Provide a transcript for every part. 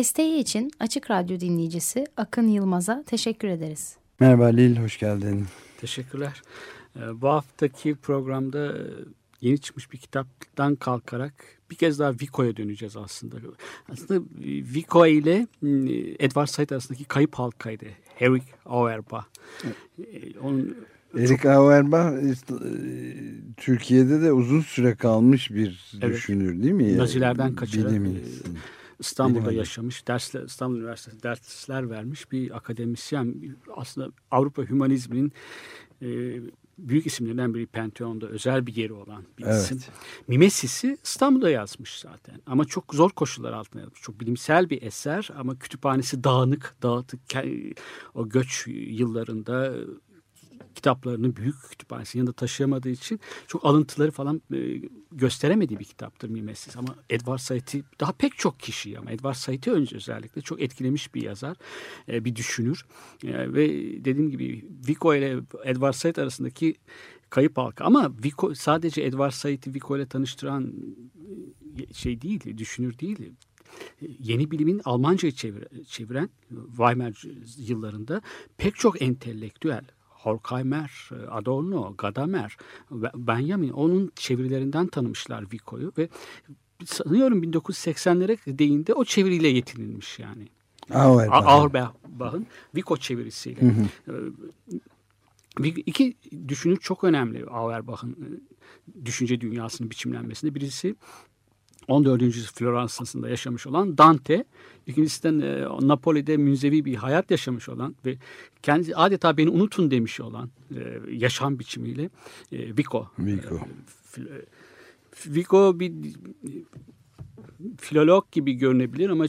Desteği için Açık Radyo dinleyicisi Akın Yılmaz'a teşekkür ederiz. Merhaba Lil, hoş geldin. Teşekkürler. Ee, bu haftaki programda e, yeni çıkmış bir kitaptan kalkarak bir kez daha Vico'ya döneceğiz aslında. Aslında e, Vico ile e, Edward Said arasındaki kayıp halkaydı. Eric Auerbach. Onun Erik Auerbach Türkiye'de de uzun süre kalmış bir evet. düşünür değil mi? Nazilerden kaçarak İstanbul'da yaşamış, dersler, İstanbul Üniversitesi dersler vermiş bir akademisyen. Aslında Avrupa hümanizminin e, büyük isimlerinden biri Pantheon'da özel bir yeri olan bir evet. isim. Mimesis'i İstanbul'da yazmış zaten. Ama çok zor koşullar altında yazmış. Çok bilimsel bir eser ama kütüphanesi dağınık, dağıtık. O göç yıllarında kitaplarını büyük kütüphanesi yanında taşıyamadığı için çok alıntıları falan e, gösteremediği bir kitaptır Mimesis. Ama Edward Said'i daha pek çok kişi ama Edward Said'i önce özellikle çok etkilemiş bir yazar, e, bir düşünür. E, ve dediğim gibi Vico ile Edward Said arasındaki kayıp halka. Ama Vico, sadece Edward Said'i Vico ile tanıştıran şey değil, düşünür değil yeni bilimin Almanca'yı çevir, çeviren Weimar yıllarında pek çok entelektüel Horkheimer, Adorno, Gadamer, Benjamin onun çevirilerinden tanımışlar Vico'yu ve sanıyorum 1980'lere değinde o çeviriyle yetinilmiş yani. Auerbach'ın Vico çevirisiyle. Hı hı. Ee, iki düşünür çok önemli Auerbach'ın e, düşünce dünyasının biçimlenmesinde. Birisi 14. yüzyıl Floransa'sında yaşamış olan Dante, ikincisi de e, Napoli'de münzevi bir hayat yaşamış olan ve kendi adeta beni unutun demiş olan e, yaşam biçimiyle e, Vico. Vico. E, Vico bir filolog gibi görünebilir ama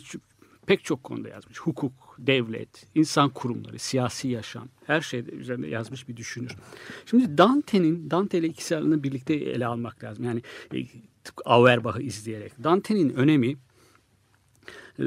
pek çok konuda yazmış. Hukuk, devlet, insan kurumları, siyasi yaşam her şeyde üzerinde yazmış bir düşünür. Şimdi Dante'nin Dante ile ikisi arasında birlikte ele almak lazım. Yani e, Auerbach'ı izleyerek. Dante'nin önemi e,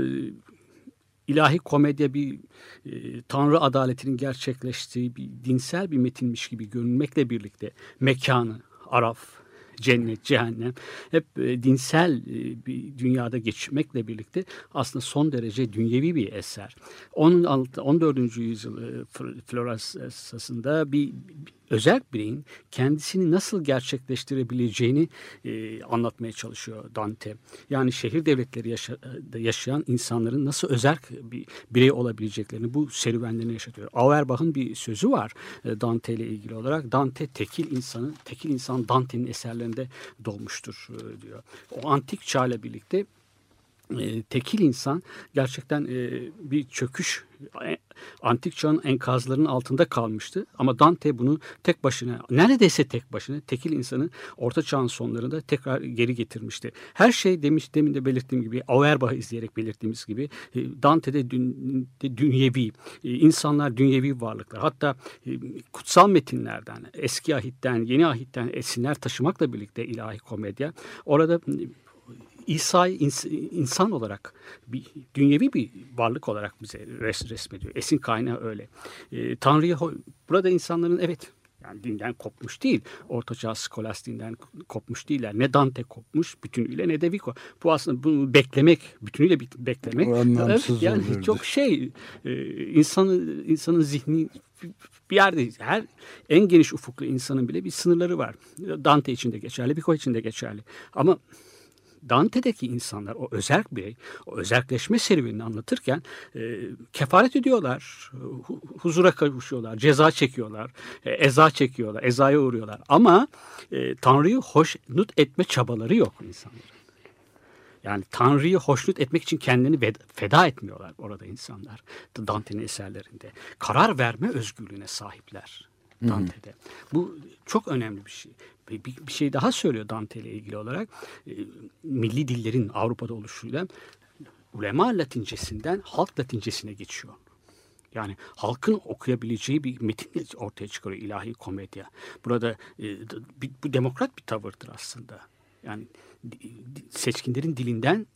ilahi komedya bir e, tanrı adaletinin gerçekleştiği bir dinsel bir metinmiş gibi görünmekle birlikte mekanı, araf, cennet, cehennem hep e, dinsel bir dünyada geçmekle birlikte aslında son derece dünyevi bir eser. 14. yüzyıl e, Floransa'sında bir, bir özel bireyin kendisini nasıl gerçekleştirebileceğini e, anlatmaya çalışıyor Dante. Yani şehir devletleri yaşa, yaşayan insanların nasıl özel bir birey olabileceklerini bu serüvenlerini yaşatıyor. Auerbach'ın bir sözü var e, Dante ile ilgili olarak. Dante tekil insanı, tekil insan Dante'nin eserlerinde doğmuştur e, diyor. O antik çağla birlikte e, tekil insan gerçekten e, bir çöküş e, antik çağın enkazlarının altında kalmıştı. Ama Dante bunu tek başına neredeyse tek başına tekil insanı orta çağın sonlarında tekrar geri getirmişti. Her şey demiş demin de belirttiğim gibi Auerbach'ı izleyerek belirttiğimiz gibi e, Dante'de de dünyevi e, insanlar dünyevi varlıklar. Hatta e, kutsal metinlerden eski ahitten yeni ahitten esinler taşımakla birlikte ilahi komedya orada İns insan olarak bir dünyevi bir varlık olarak bize res resmediyor. Esin kaynağı öyle. E, Tanrı'ya burada insanların evet yani dinden kopmuş değil. Ortaçağ skolastiğinden kopmuş değiller. Ne Dante kopmuş bütünüyle ne de Vico. Bu aslında bunu beklemek, bütünüyle beklemek. Evet, yani olurdu. çok şey e, insanın insanın zihni bir yerde her en geniş ufuklu insanın bile bir sınırları var. Dante için de geçerli, Vico için de geçerli. Ama Dante'deki insanlar o özel birey, o özelleşme serüvenini anlatırken e, kefaret ediyorlar, hu, huzura kavuşuyorlar, ceza çekiyorlar, e, eza çekiyorlar, ezaya uğruyorlar. Ama e, Tanrı'yı hoşnut etme çabaları yok insanların. Yani Tanrı'yı hoşnut etmek için kendini feda etmiyorlar orada insanlar. Dante'nin eserlerinde. Karar verme özgürlüğüne sahipler. Dante'de. Hı. Bu çok önemli bir şey. Bir, bir şey daha söylüyor Dante ile ilgili olarak. E, milli dillerin Avrupa'da oluşuyla ulema latincesinden halk latincesine geçiyor. Yani halkın okuyabileceği bir metin ortaya çıkarıyor ilahi komedya. Burada e, bu demokrat bir tavırdır aslında. Yani seçkinlerin dilinden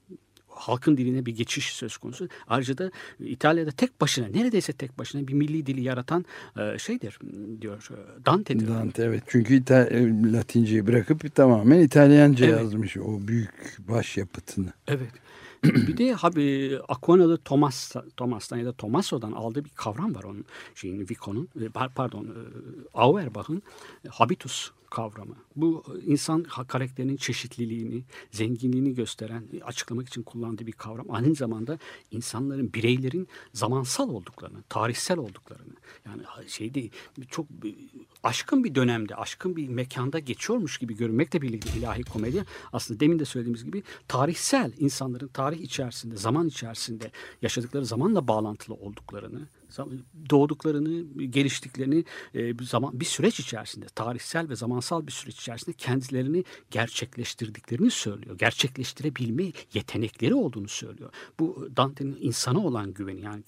halkın diline bir geçiş söz konusu. Ayrıca da İtalya'da tek başına neredeyse tek başına bir milli dili yaratan e, şeydir diyor e, Dante'dir. Dante evet çünkü İtal e, Latinceyi bırakıp tamamen İtalyanca evet. yazmış o büyük başyapıtını. Evet. bir de abi Aquina'da Thomas Thomas'tan ya da Tomaso'dan aldığı bir kavram var onun şeyin Vico'nun pardon Auerbach'ın habitus kavramı. Bu insan karakterinin çeşitliliğini, zenginliğini gösteren, açıklamak için kullandığı bir kavram. Aynı zamanda insanların, bireylerin zamansal olduklarını, tarihsel olduklarını. Yani şeyde çok aşkın bir dönemde, aşkın bir mekanda geçiyormuş gibi görünmekle birlikte ilahi komedi aslında demin de söylediğimiz gibi tarihsel insanların tarih içerisinde, zaman içerisinde yaşadıkları zamanla bağlantılı olduklarını, doğduklarını, geliştiklerini e, bir zaman bir süreç içerisinde, tarihsel ve zamansal bir süreç içerisinde kendilerini gerçekleştirdiklerini söylüyor. Gerçekleştirebilme yetenekleri olduğunu söylüyor. Bu Dante'nin insana olan güveni yani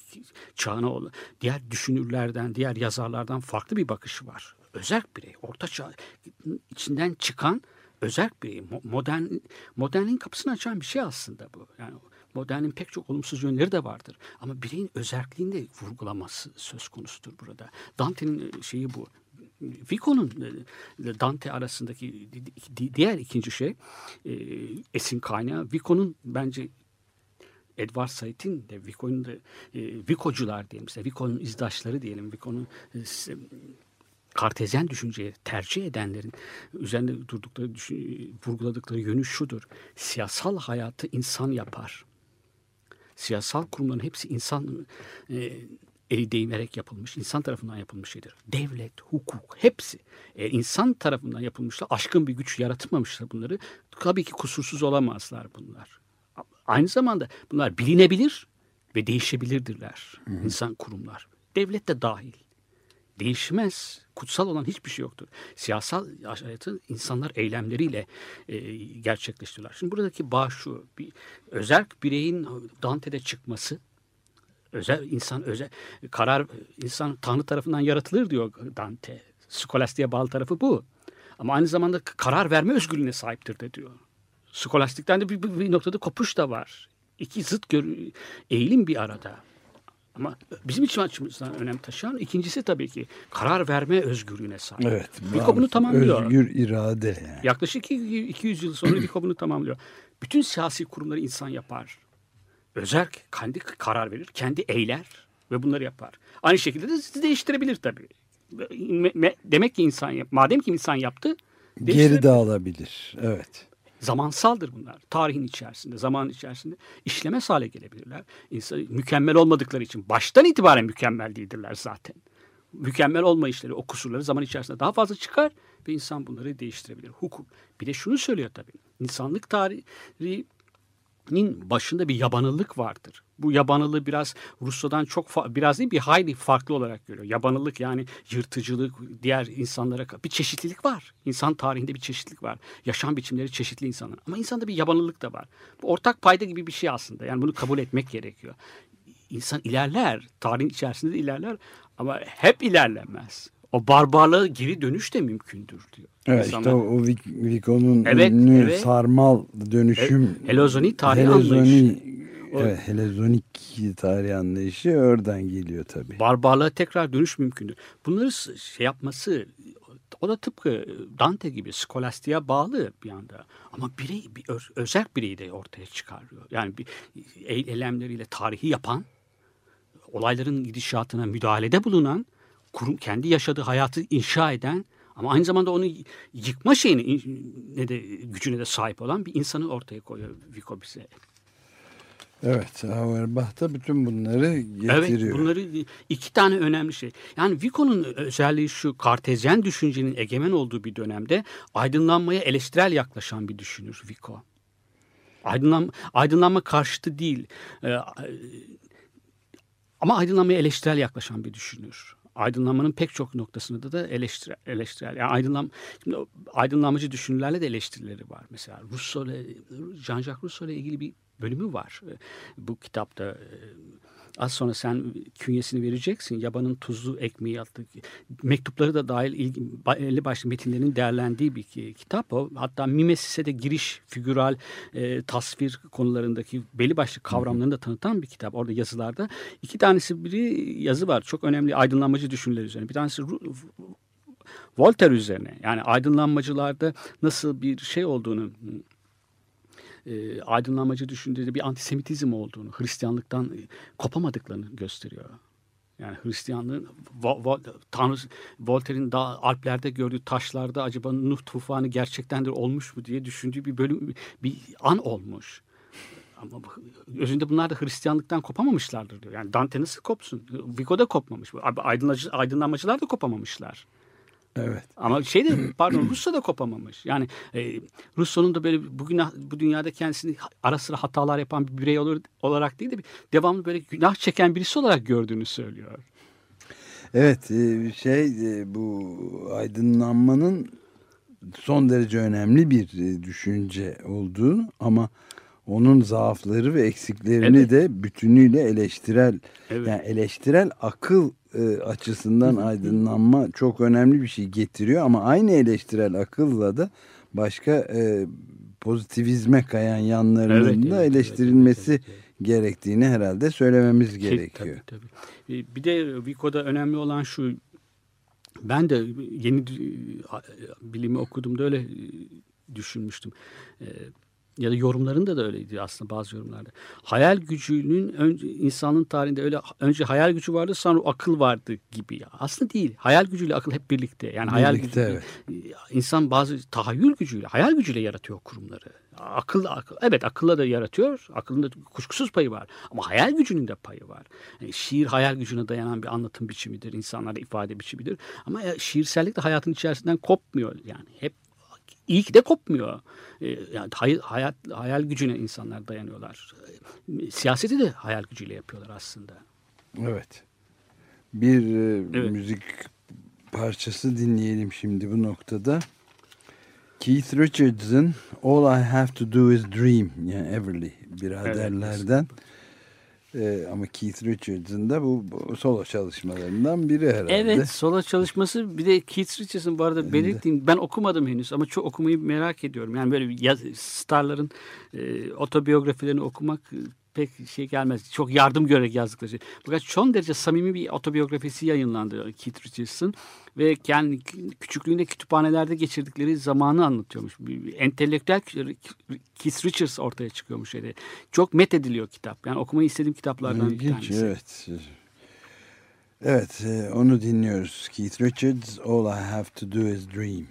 çağına olan diğer düşünürlerden, diğer yazarlardan farklı bir bakışı var. Özel birey, orta çağ içinden çıkan özel birey, modern modernin kapısını açan bir şey aslında bu. Yani Modernin pek çok olumsuz yönleri de vardır. Ama bireyin özelliğini de vurgulaması söz konusudur burada. Dante'nin e, şeyi bu. Vico'nun e, Dante arasındaki diğer ikinci şey e, esin kaynağı Vico'nun bence Edward Said'in de Vico'nun da Vico'cular diyelim size, Vico'nun izdaşları diyelim, Vico'nun kartezyen düşünceyi tercih edenlerin üzerinde durdukları, vurguladıkları yönü şudur. Siyasal hayatı insan yapar siyasal kurumların hepsi insan e, eli değmerek yapılmış, insan tarafından yapılmış şeydir. Devlet, hukuk hepsi. Eğer insan tarafından yapılmışlar, aşkın bir güç yaratmamışlar bunları. Tabii ki kusursuz olamazlar bunlar. Aynı zamanda bunlar bilinebilir ve değişebilirdirler. Hı hı. İnsan kurumlar. Devlet de dahil değişmez. Kutsal olan hiçbir şey yoktur. Siyasal hayatı insanlar eylemleriyle e, gerçekleştiriyorlar. Şimdi buradaki bağ şu. Bir, özel bireyin Dante'de çıkması özel insan özel karar insan Tanrı tarafından yaratılır diyor Dante. Skolastiğe bağlı tarafı bu. Ama aynı zamanda karar verme özgürlüğüne sahiptir de diyor. Skolastikten de bir, bir, bir noktada kopuş da var. İki zıt gör, eğilim bir arada. Ama bizim için açımızdan önem taşıyan ikincisi tabii ki karar verme özgürlüğüne sahip. Evet. Bunu tamamlıyor. Özgür irade. Yani. Yaklaşık 200 yıl sonra Viko bunu tamamlıyor. Bütün siyasi kurumları insan yapar. Özel kendi karar verir, kendi eyler ve bunları yapar. Aynı şekilde de değiştirebilir tabii. Demek ki insan yap, madem ki insan yaptı, geri de alabilir. Evet zamansaldır bunlar. Tarihin içerisinde, zaman içerisinde işlemez hale gelebilirler. İnsan, mükemmel olmadıkları için baştan itibaren mükemmel değildirler zaten. Mükemmel olma işleri, o kusurları zaman içerisinde daha fazla çıkar ve insan bunları değiştirebilir. Hukuk. Bir de şunu söylüyor tabii. İnsanlık tarihi nin başında bir yabanıllık vardır. Bu yabanılığı biraz Rusya'dan çok biraz değil bir hayli farklı olarak görüyor. Yabanılık yani yırtıcılık, diğer insanlara bir çeşitlilik var. İnsan tarihinde bir çeşitlilik var. Yaşam biçimleri çeşitli insanlar. Ama insanda bir yabanılık da var. Bu ortak payda gibi bir şey aslında. Yani bunu kabul etmek gerekiyor. İnsan ilerler, tarihin içerisinde de ilerler ama hep ilerlemez o barbarlığa geri dönüş de mümkündür diyor. Evet İnsanlar. işte o, Vico'nun evet, ünlü evet. sarmal dönüşüm. Helozoni tarihi Helezoni, anlayışı. Evet, helezonik tarih anlayışı oradan geliyor tabii. Barbarlığa tekrar dönüş mümkündür. Bunları şey yapması o da tıpkı Dante gibi skolastiğe bağlı bir anda. Ama birey, bir öz, özel bireyi de ortaya çıkarıyor. Yani bir eylemleriyle tarihi yapan, olayların gidişatına müdahalede bulunan kurum kendi yaşadığı hayatı inşa eden ama aynı zamanda onu yıkma şeyini ne de gücüne de sahip olan bir insanı ortaya koyuyor Vico bize. Evet, Auerbach da bütün bunları getiriyor. Evet, bunları iki tane önemli şey. Yani Vico'nun özelliği şu, kartezyen düşüncenin egemen olduğu bir dönemde aydınlanmaya eleştirel yaklaşan bir düşünür Vico. Aydınlanma, aydınlanma karşıtı değil. Ee, ama aydınlanmaya eleştirel yaklaşan bir düşünür aydınlanmanın pek çok noktasında da eleştirel. eleştirel. Yani aydınlan, şimdi aydınlanmacı düşünürlerle de eleştirileri var. Mesela Rousseau Jean-Jacques Rousseau ile ilgili bir bölümü var. Bu kitapta Az sonra sen künyesini vereceksin. Yabanın tuzlu ekmeği adlı mektupları da dahil ilgi, belli başlı metinlerin değerlendiği bir kitap o. Hatta Mimesis'e de giriş, figüral, e, tasvir konularındaki belli başlı kavramlarını da tanıtan bir kitap. Orada yazılarda. iki tanesi biri yazı var. Çok önemli aydınlanmacı düşünceler üzerine. Bir tanesi Voltaire üzerine. Yani aydınlanmacılarda nasıl bir şey olduğunu e, aydınlanmacı düşüncede bir antisemitizm olduğunu, Hristiyanlıktan e, kopamadıklarını gösteriyor. Yani Hristiyanlığın Vo, Vo, Tanrı Voltaire'in daha Alplerde gördüğü taşlarda acaba Nuh tufanı gerçekten de olmuş mu diye düşündüğü bir bölüm bir an olmuş. Ama özünde bunlar da Hristiyanlıktan kopamamışlardır diyor. Yani Dante nasıl kopsun? Vico da kopmamış. Aydınlanmacılar da kopamamışlar. Evet. Ama şey de pardon Rusya da kopamamış. Yani e, Rusya'nın da böyle bugün bu dünyada kendisini ara sıra hatalar yapan bir birey olur, olarak değil de devamlı böyle günah çeken birisi olarak gördüğünü söylüyor. Evet e, şey e, bu aydınlanmanın son derece önemli bir e, düşünce olduğu ama onun zaafları ve eksiklerini evet. de bütünüyle eleştirel evet. yani eleştirel akıl e, açısından aydınlanma çok önemli bir şey getiriyor ama aynı eleştirel akılla da başka e, pozitivizme kayan yanlarının evet, da evet, eleştirilmesi evet, evet, evet. gerektiğini herhalde söylememiz gerekiyor. Tabii, tabii. E, bir de Vico'da önemli olan şu ben de yeni bilimi okuduğumda öyle düşünmüştüm ya da yorumlarında da öyleydi aslında bazı yorumlarda. Hayal gücünün önce, insanın tarihinde öyle önce hayal gücü vardı sonra akıl vardı gibi. Aslında değil. Hayal gücüyle akıl hep birlikte. Yani birlikte, hayal gücü evet. insan bazı tahayyül gücüyle, hayal gücüyle yaratıyor kurumları. Akıl, akıl evet akılla da yaratıyor. Akılın kuşkusuz payı var. Ama hayal gücünün de payı var. Yani şiir hayal gücüne dayanan bir anlatım biçimidir. insanlara ifade biçimidir. Ama şiirsellik de hayatın içerisinden kopmuyor. Yani hep iyi ki de kopmuyor. Ee, yani hayat, hayal gücüne insanlar dayanıyorlar. Siyaseti de hayal gücüyle yapıyorlar aslında. Evet. Bir e, evet. müzik parçası dinleyelim şimdi bu noktada. Keith Richards'ın All I Have To Do Is Dream yani Everly biraderlerden. Evet. Ee, ama Keith Richards'ın da bu, bu solo çalışmalarından biri herhalde. Evet solo çalışması bir de Keith Richards'ın bu arada belirttiğim ben okumadım henüz ama çok okumayı merak ediyorum. Yani böyle yaz, starların e, otobiyografilerini okumak pek şey gelmez. Çok yardım görerek yazdıkları şey. Fakat son derece samimi bir otobiyografisi yayınlandı Keith Richards'ın ve kendi küçüklüğünde kütüphanelerde geçirdikleri zamanı anlatıyormuş. Bir entelektüel Keith Richards ortaya çıkıyormuş. Yani. Çok met ediliyor kitap. Yani okumayı istediğim kitaplardan İlginç, bir tanesi. Evet. Evet e, onu dinliyoruz. Keith Richards All I Have To Do Is Dream.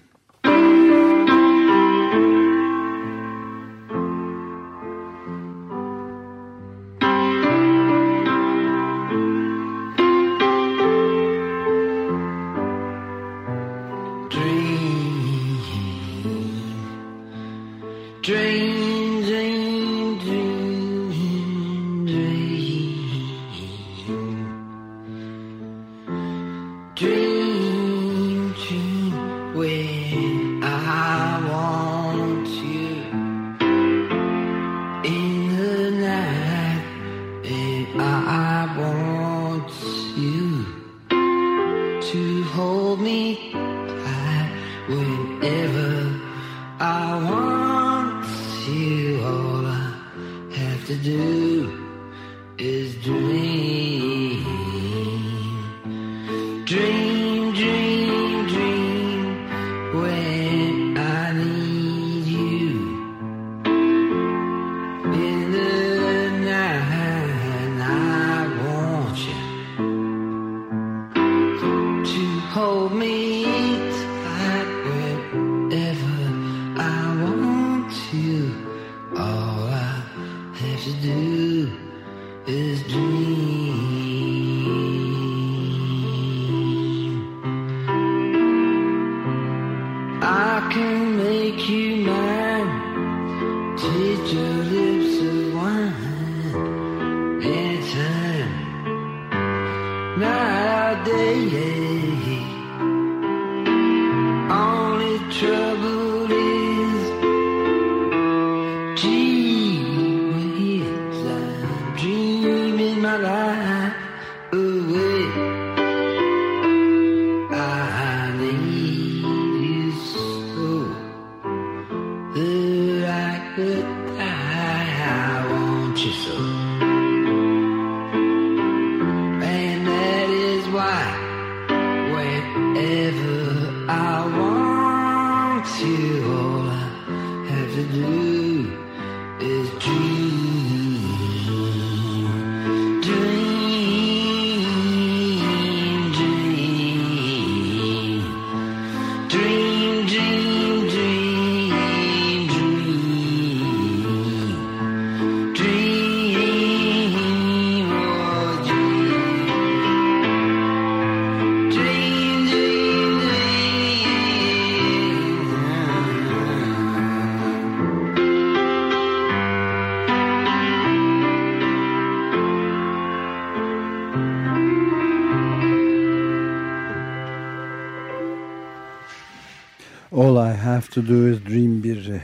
To Do is Dream bir e,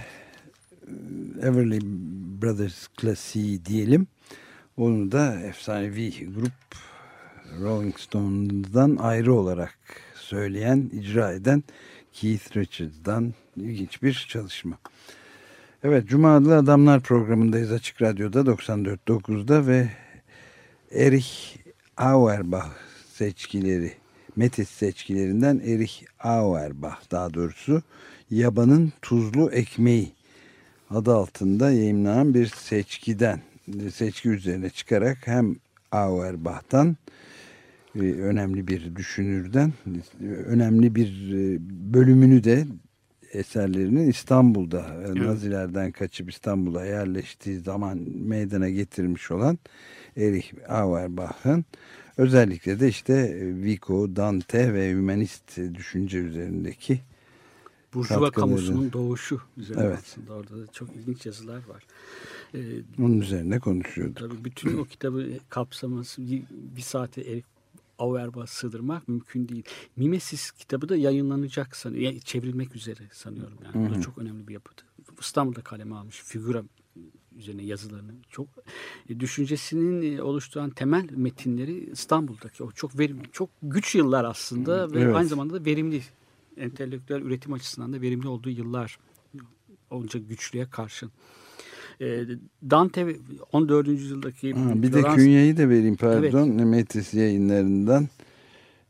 Everly Brothers klasiği diyelim. Onu da efsanevi grup Rolling Stones'dan ayrı olarak söyleyen, icra eden Keith Richards'dan ilginç bir çalışma. Evet, Cuma Adlı Adamlar programındayız Açık Radyo'da 94.9'da ve Erich Auerbach seçkileri, Metis seçkilerinden Erich Auerbach daha doğrusu Yabanın Tuzlu Ekmeği adı altında yayınlanan bir seçkiden, seçki üzerine çıkarak hem Auerbach'tan e, önemli bir düşünürden önemli bir e, bölümünü de eserlerinin İstanbul'da e, Nazilerden kaçıp İstanbul'a yerleştiği zaman meydana getirmiş olan Erich Auerbach'ın özellikle de işte e, Vico, Dante ve Hümanist düşünce üzerindeki Burjuva kamusunun doğuşu üzerine Evet. aslında orada da çok ilginç yazılar var. Ee, onun üzerine konuşuyordu. tabii bütün o kitabı kapsaması bir, bir saate Erik Auerbach'a sığdırmak mümkün değil. Mimesis kitabı da yayınlanacak sanıyorum. Yani çevrilmek üzere sanıyorum. Yani. O da çok önemli bir yapıtı. İstanbul'da kaleme almış. Figura üzerine yazılarını çok e, düşüncesinin e, oluşturan temel metinleri İstanbul'daki o çok verimli, çok güç yıllar aslında ve Evet. aynı zamanda da verimli entelektüel üretim açısından da verimli olduğu yıllar onca güçlüğe karşın. E, Dante 14. yüzyıldaki Ha, bir de Florans- künyeyi de vereyim pardon. Metis yayınlarından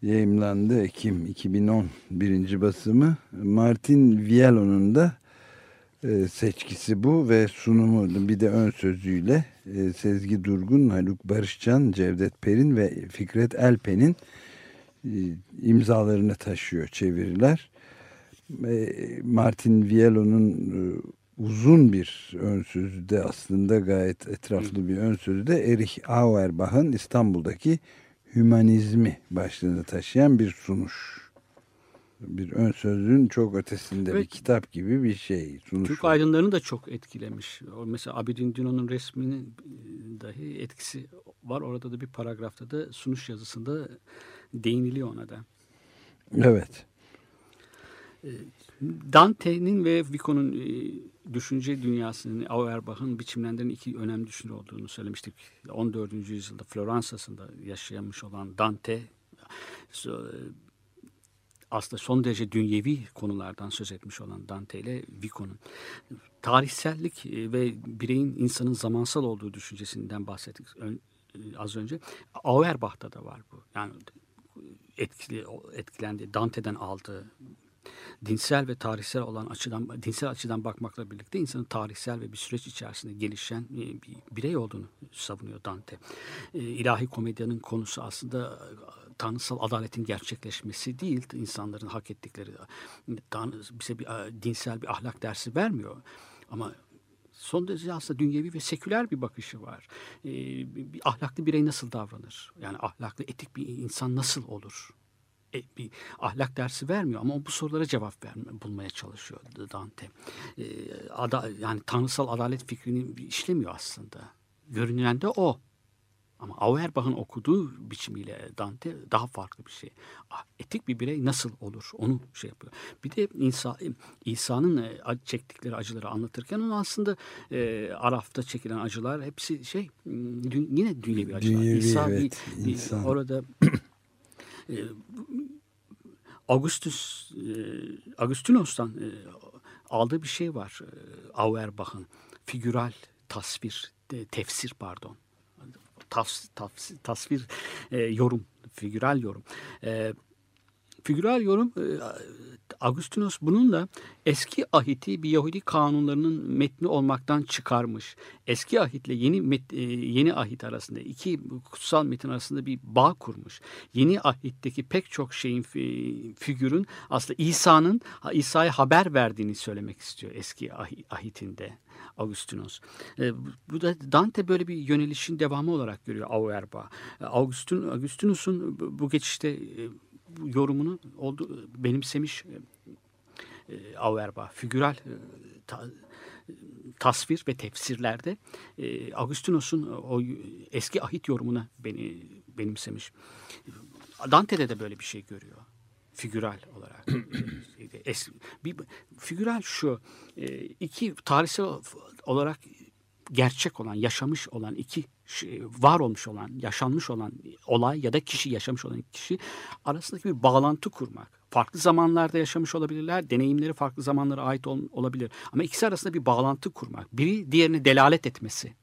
yayımlandı Ekim 2010 birinci basımı. Martin Vielo'nun da seçkisi bu ve sunumu bir de ön sözüyle e, Sezgi Durgun, Haluk Barışcan, Cevdet Perin ve Fikret Elpen'in e, imzalarını taşıyor çeviriler. E, Martin Vielo'nun e, uzun bir ön sözü de aslında gayet etraflı bir ön sözü de Erich Auerbach'ın İstanbul'daki hümanizmi başlığını taşıyan bir sunuş. Bir ön sözün çok ötesinde bir Evet. kitap gibi bir şey. Sunuş Türk aydınlarını da çok etkilemiş. Mesela Abidin Dino'nun resminin e, dahi etkisi var. Orada da bir paragrafta da sunuş yazısında değiniliyor ona da. Evet. Dante'nin ve Vico'nun e, düşünce dünyasının Auerbach'ın biçimlendiren iki önemli düşünür olduğunu söylemiştik. 14. yüzyılda Floransa'sında yaşamış olan Dante aslında son derece dünyevi konulardan söz etmiş olan Dante ile Vico'nun tarihsellik e, ve bireyin insanın zamansal olduğu düşüncesinden bahsettik e, az önce. Auerbach'ta da var bu. Yani etkili etkilendi Dante'den aldığı dinsel ve tarihsel olan açıdan dinsel açıdan bakmakla birlikte insanın tarihsel ve bir süreç içerisinde gelişen e, bir birey olduğunu savunuyor Dante. İlahi komedyanın konusu aslında tanrısal adaletin gerçekleşmesi değil, insanların hak ettikleri tanrı bize bir dinsel bir ahlak dersi vermiyor. Ama son derece aslında dünyevi ve seküler bir bakışı var. E, bir ahlaklı birey nasıl davranır? Yani ahlaklı, etik bir insan nasıl olur? e, bir ahlak dersi vermiyor ama bu sorulara cevap verme, bulmaya çalışıyor Dante. E, ada, yani tanrısal adalet fikrini işlemiyor aslında. Görünen de o. Ama Auerbach'ın okuduğu biçimiyle Dante daha farklı bir şey. Ah, Etik bir birey nasıl olur onu şey yapıyor. Bir de İsa, İsa'nın e, çektikleri acıları anlatırken onu aslında e, Araf'ta çekilen acılar hepsi şey m, dü- yine dünyevi acılar. Dünyevi, İsa bir- evet, bir- insan. orada e, Augustus e, Agustinos'tan e, aldığı bir şey var. E, Auerbach'ın figüral tasvir, tefsir pardon. Tas, tafs- tasvir e, yorum, figüral yorum. E, figüral yorum e, Agustinos bununla eski ahiti bir Yahudi kanunlarının metni olmaktan çıkarmış. Eski ahitle yeni met, e, yeni ahit arasında iki kutsal metin arasında bir bağ kurmuş. Yeni ahitteki pek çok şeyin fi- figürün aslında İsa'nın İsa'ya haber verdiğini söylemek istiyor eski ahi- ahitinde. Augustinos. E, bu- bu da Dante böyle bir yönelişin devamı olarak görüyor Auerbach. E, Augustin, Augustinus'un bu, geçişte e, yorumunu oldu benimsemiş e, e, Auerbach. Figüral e, ta- tasvir ve tefsirlerde e, Augustinus'un o eski ahit yorumuna beni benimsemiş. Dante'de de böyle bir şey görüyor. Figüral olarak. es, bir, figüral şu. e, iki tarihsel olarak gerçek olan, yaşamış olan iki şey, var olmuş olan, yaşanmış olan olay ya da kişi yaşamış olan kişi arasındaki bir bağlantı kurmak. Farklı zamanlarda yaşamış olabilirler, deneyimleri farklı zamanlara ait ol- olabilir. Ama ikisi arasında bir bağlantı kurmak. Biri diğerine delalet etmesi.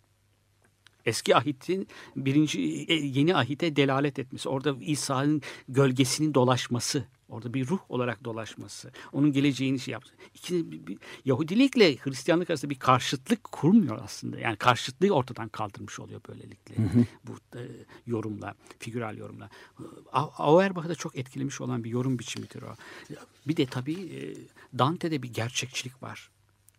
Eski ahitin birinci e, yeni ahite delalet etmesi. Orada İsa'nın gölgesinin dolaşması. Orada bir ruh olarak dolaşması. Onun geleceğini şey yapması. İki, bir- bir- Yahudilikle Hristiyanlık arasında bir karşıtlık kurmuyor aslında. Yani karşıtlığı ortadan kaldırmış oluyor böylelikle. Bu e, yorumla, figüral yorumla. Auerbach'ı da çok etkilemiş olan bir yorum biçimidir o. Bir de tabii e, Dante'de bir gerçekçilik var.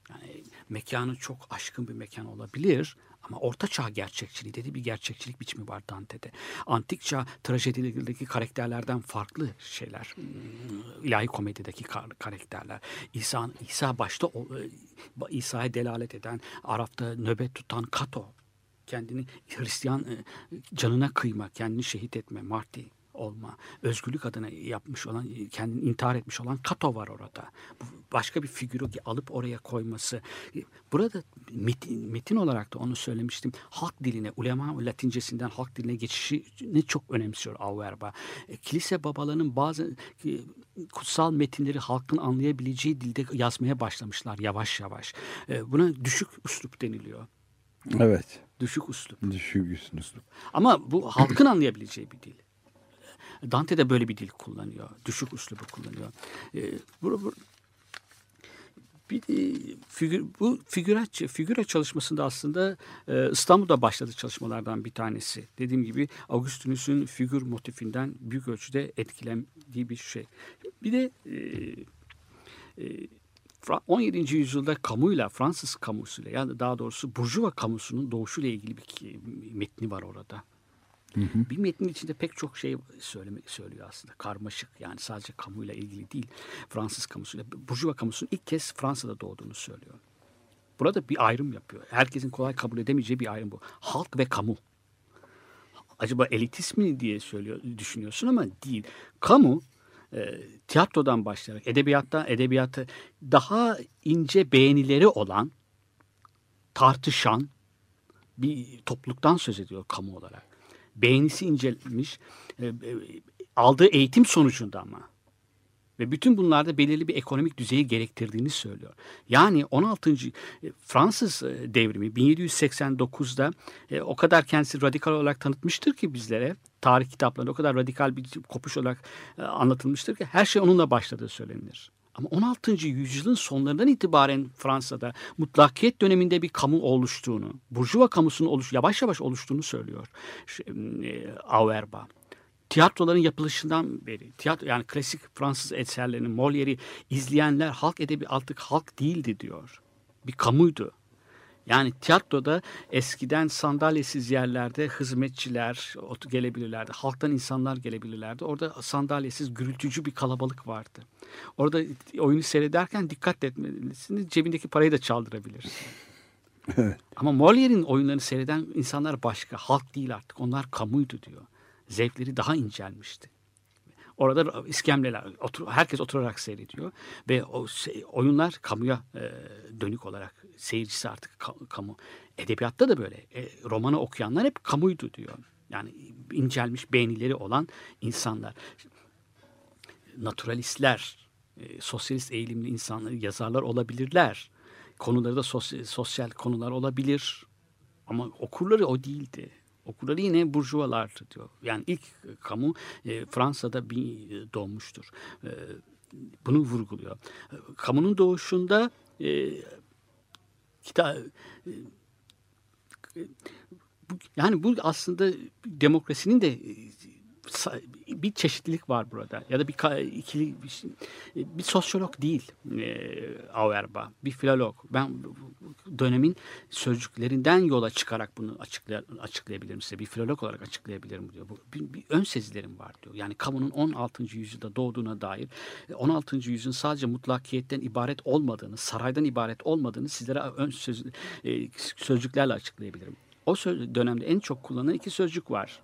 Yani mekanı çok aşkın bir mekan olabilir ama orta çağ gerçekçiliği dedi bir gerçekçilik biçimi var Dante'de. Antik çağ trajedilerdeki karakterlerden farklı şeyler. Hmm, ilahi komedideki kar- karakterler. İsa, İsa başta e, İsa'ya delalet eden, Arap'ta nöbet tutan Kato. Kendini Hristiyan e, canına kıyma, kendini şehit etme, marti olma, özgürlük adına yapmış olan, kendini intihar etmiş olan Kato var orada. Başka bir figürü alıp oraya koyması. Burada metin, metin olarak da onu söylemiştim. Halk diline, ulema latincesinden halk diline geçişini çok önemsiyor Auerbach. E, Kilise babalarının bazı e, kutsal metinleri halkın anlayabileceği dilde yazmaya başlamışlar yavaş yavaş. E, Buna düşük üslup deniliyor. Evet. Düşük üslup. Düşük üslup. Ama bu halkın anlayabileceği bir dil. Dante de böyle bir dil kullanıyor. Düşük üslubu kullanıyor. Ee, bu, bu, bir de figür, bu figüra, figüra çalışmasında aslında e, İstanbul'da başladı çalışmalardan bir tanesi. Dediğim gibi Augustinus'un figür motifinden büyük ölçüde etkilendiği bir şey. Bir de e, e, Fra- 17. yüzyılda kamuyla, Fransız kamusuyla yani daha doğrusu Burjuva kamusunun doğuşuyla ilgili bir metni var orada. Bir metnin içinde pek çok şey söyleme, söylüyor aslında. Karmaşık yani sadece kamuyla ilgili değil. Fransız kamusuyla. Burjuva kamusunun ilk kez Fransa'da doğduğunu söylüyor. Burada bir ayrım yapıyor. Herkesin kolay kabul edemeyeceği bir ayrım bu. Halk ve kamu. Acaba elitist mi diye söylüyor, düşünüyorsun ama değil. Kamu e, tiyatrodan başlayarak edebiyatta edebiyatı daha ince beğenileri olan tartışan bir topluluktan söz ediyor kamu olarak. Beğenisi incelmiş, e, e, aldığı eğitim sonucunda ama. Ve bütün bunlarda belirli bir ekonomik düzeyi gerektirdiğini söylüyor. Yani 16. e, Fransız devrimi 1789'da e, o kadar kendisi radikal olarak tanıtmıştır ki bizlere. Tarih kitaplarında o kadar radikal bir kopuş olarak anlatılmıştır ki her şey onunla başladığı söylenir. Ama 16. yüzyılın sonlarından itibaren Fransa'da mutlakiyet döneminde bir kamu oluştuğunu, burjuva kamusunun oluş, yavaş yavaş oluştuğunu söylüyor e, Auerbach. Tiyatroların yapılışından beri, tiyatro yani klasik Fransız eserlerinin Molière'i izleyenler halk edebi artık halk değildi diyor. Bir kamuydu. Yani tiyatroda eskiden sandalyesiz yerlerde hizmetçiler gelebilirlerdi. Halktan insanlar gelebilirlerdi. Orada sandalyesiz gürültücü bir kalabalık vardı. Orada oyunu seyrederken dikkat etmelisiniz. Cebindeki parayı da çaldırabilirsin. Ama Molière'in oyunlarını seyreden insanlar başka. Halk değil artık. Onlar kamuydu diyor. Zevkleri daha incelmişti. Orada iskemleler, otur, herkes oturarak seyrediyor ve o oyunlar kamuya e, dönük olarak seyircisi artık ka- kamu. Edebiyatta da böyle. E, romanı okuyanlar hep kamuydu diyor. Yani incelmiş beğenileri olan insanlar. Naturalistler, e, sosyalist eğilimli insanlar, yazarlar olabilirler. Konuları da sosyal, sosyal konular olabilir. Ama okurları o değildi. Okurları yine burjuvalardı diyor. Yani ilk kamu e, Fransa'da bir e, doğmuştur. E, bunu vurguluyor. E, Kamunun doğuşunda e, kita, e, bu, yani bu aslında demokrasinin de e, bir çeşitlilik var burada. Ya da bir ikili bir, şey- bir sosyolog değil e, Auerbach, bir filolog. Ben dönemin sözcüklerinden yola çıkarak bunu açıklay açıklayabilirim size. Bir filolog olarak açıklayabilirim diyor. Bu, bir, bir ön sezilerim var diyor. Yani kamunun 16. yüzyılda doğduğuna dair e, 16. yüzyılın sadece mutlakiyetten ibaret olmadığını, saraydan ibaret olmadığını sizlere ön söz, e, sözcüklerle açıklayabilirim. O söz, dönemde en çok kullanılan iki sözcük var.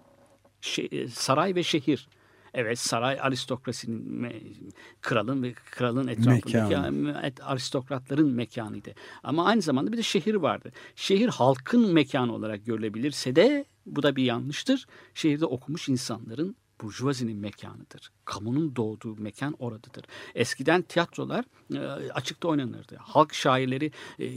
E, saray ve şehir. Evet saray aristokrasinin kralın ve kralın etrafındaki Mekanı. et- aristokratların mekanıydı. Ama aynı zamanda bir de şehir vardı. Şehir halkın mekanı olarak görülebilirse de bu da bir yanlıştır. Şehirde okumuş insanların burjuvazinin mekanıdır. Kamunun doğduğu mekan oradadır. Eskiden tiyatrolar e, açıkta oynanırdı. Halk şairleri e,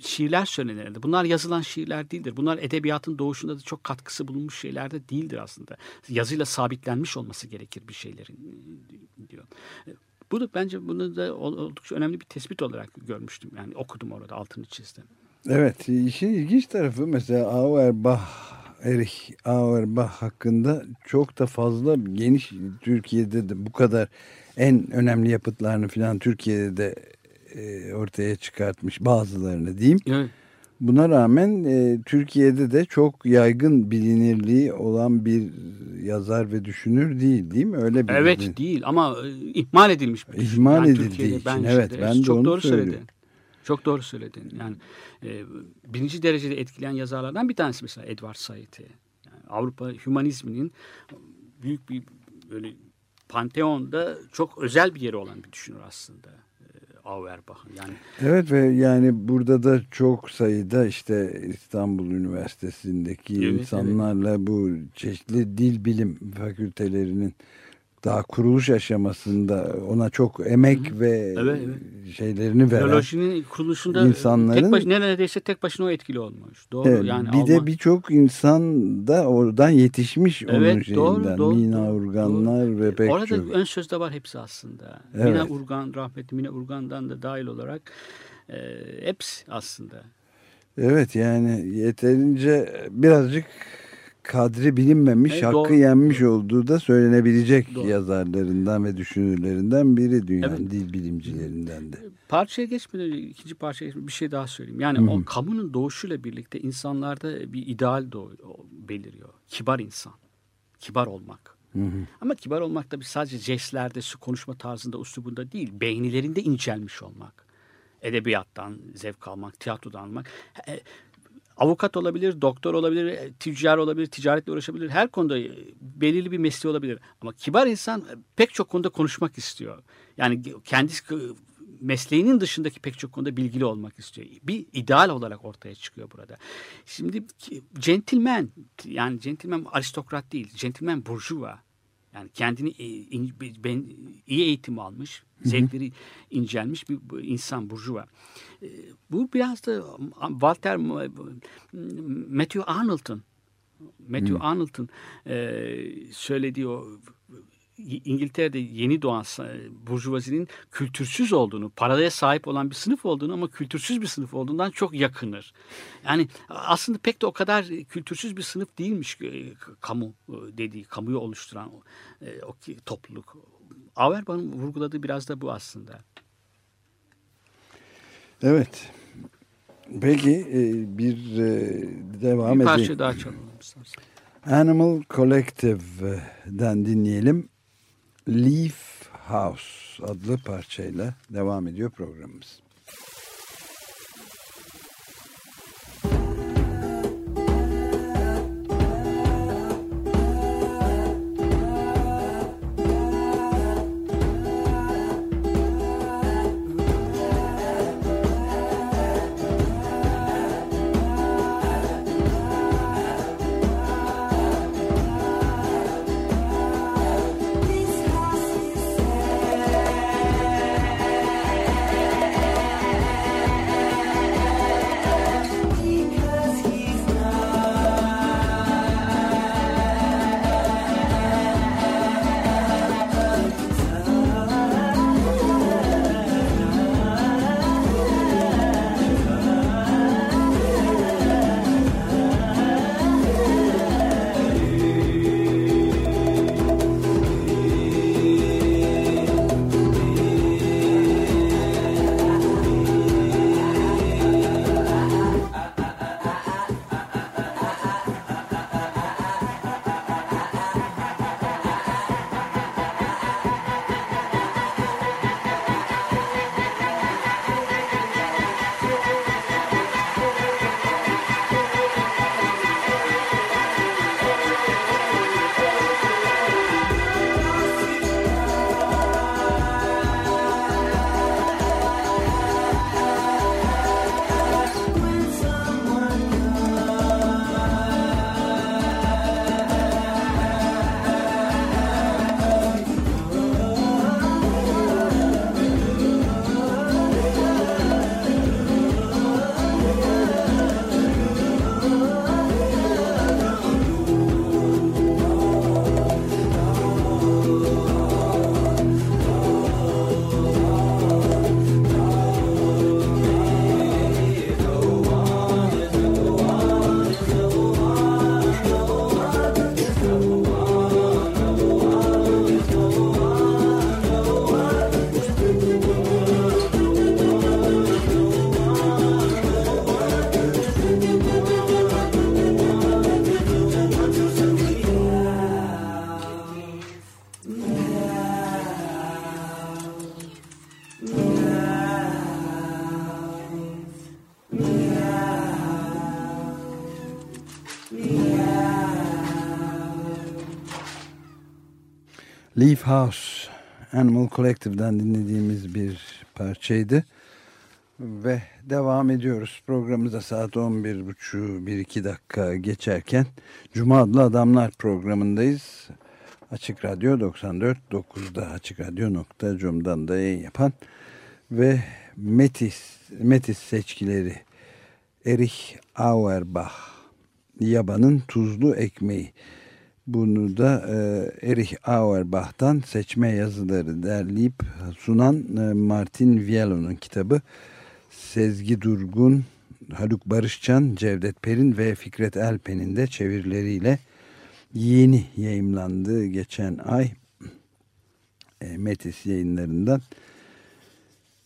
şiirler söylenirdi. Bunlar yazılan şiirler değildir. Bunlar edebiyatın doğuşunda da çok katkısı bulunmuş şeyler de değildir aslında. Yazıyla sabitlenmiş olması gerekir bir şeylerin e, diyor. Bu da bence bunu da ol- oldukça önemli bir tespit olarak görmüştüm. Yani okudum orada altını çizdim. Evet işin ilginç tarafı mesela Auerbach Erich Auerbach hakkında çok da fazla geniş Türkiye'de de bu kadar en önemli yapıtlarını filan Türkiye'de de e, ortaya çıkartmış bazılarını diyeyim. Evet. Buna rağmen e, Türkiye'de de çok yaygın bilinirliği olan bir yazar ve düşünür değil değil mi? Öyle bir Evet değil ama e, ihmal edilmiş bir. İhmal Yani edildiği için, bence evet, ben de Çok onu doğru söylüyorum. söyledin. Çok doğru söyledin. Yani e, birinci derecede etkileyen yazarlardan bir tanesi mesela Edward Said'i. Yani Avrupa hümanizminin büyük bir böyle panteonda çok özel bir yeri olan bir düşünür aslında. E, Auerbach'ın yani Evet ve yani burada da çok sayıda işte İstanbul Üniversitesi'ndeki Evet, insanlarla bu çeşitli dil bilim fakültelerinin daha kuruluş aşamasında ona çok emek ve Evet, şeylerini veren. Filolojinin kuruluşunda insanların- tek baş, neredeyse tek başına o etkili olmuş. Doğru Evet, yani bir de Alman- birçok insan da oradan yetişmiş onun Evet, şeyinden. doğru, doğru, Mina doğru, Urganlar ve pek Orada çok. ön sözde var hepsi aslında. Evet. Mina Urgan, rahmetli Mina Urgan'dan da dahil olarak e, hepsi aslında. Evet yani yeterince birazcık kadri bilinmemiş, Evet, hakkı doğru. yenmiş olduğu da söylenebilecek Doğru. yazarlarından ve düşünürlerinden biri dünyanın Evet. dil bilimcilerinden de. Parçaya geçmeden önce ikinci parçaya geçmeden bir şey daha söyleyeyim. Yani Hı hı. o kamunun doğuşuyla birlikte insanlarda bir ideal doğu, beliriyor. Kibar insan. Kibar olmak. Hı hı. Ama kibar olmak da bir sadece jestlerde, su konuşma tarzında, üslubunda değil. Beğenilerinde incelmiş olmak. Edebiyattan zevk almak, tiyatrodan almak. Avukat olabilir, doktor olabilir, e, tüccar olabilir, ticaretle uğraşabilir. Her konuda e, belirli bir mesleği olabilir. Ama kibar insan e, pek çok konuda konuşmak istiyor. Yani kendisi mesleğinin dışındaki pek çok konuda bilgili olmak istiyor. Bir ideal olarak ortaya çıkıyor burada. Şimdi centilmen yani centilmen aristokrat değil, centilmen burjuva. Yani kendini e, ben, iyi eğitim almış, zevkleri incelmiş bir insan burjuva. E, Bu biraz da Walter Matthew Arnold'un Matthew Arnold'un e, söylediği o İngiltere'de yeni doğan sa- burjuvazinin kültürsüz olduğunu, paraya sahip olan bir sınıf olduğunu ama kültürsüz bir sınıf olduğundan çok yakınır. Yani aslında pek de o kadar kültürsüz bir sınıf değilmiş e, kamu e, dediği, kamuyu oluşturan o, e, topluluk. Auerbach'ın vurguladığı biraz da bu aslında. Evet. Peki e, bir e, devam bir parça edelim. daha çalalım. Animal Collective'den dinleyelim. Leaf House adlı parçayla devam ediyor programımız. Leaf House Animal Collective'den dinlediğimiz bir parçaydı. Ve devam ediyoruz. Programımıza saat 11.30 1-2 dakika geçerken Cuma adlı Adamlar programındayız. Açık Radyo 94.9'da açıkradyo.com'dan da yayın yapan ve Metis, Metis seçkileri Erich Auerbach Yabanın Tuzlu Ekmeği bunu da e, Erich Auerbach'tan seçme yazıları derleyip sunan e, Martin Vielo'nun kitabı Sezgi Durgun, Haluk Barışcan, Cevdet Perin ve Fikret Elpen'in de çevirileriyle yeni yayımlandı geçen ay. E, Metis yayınlarından.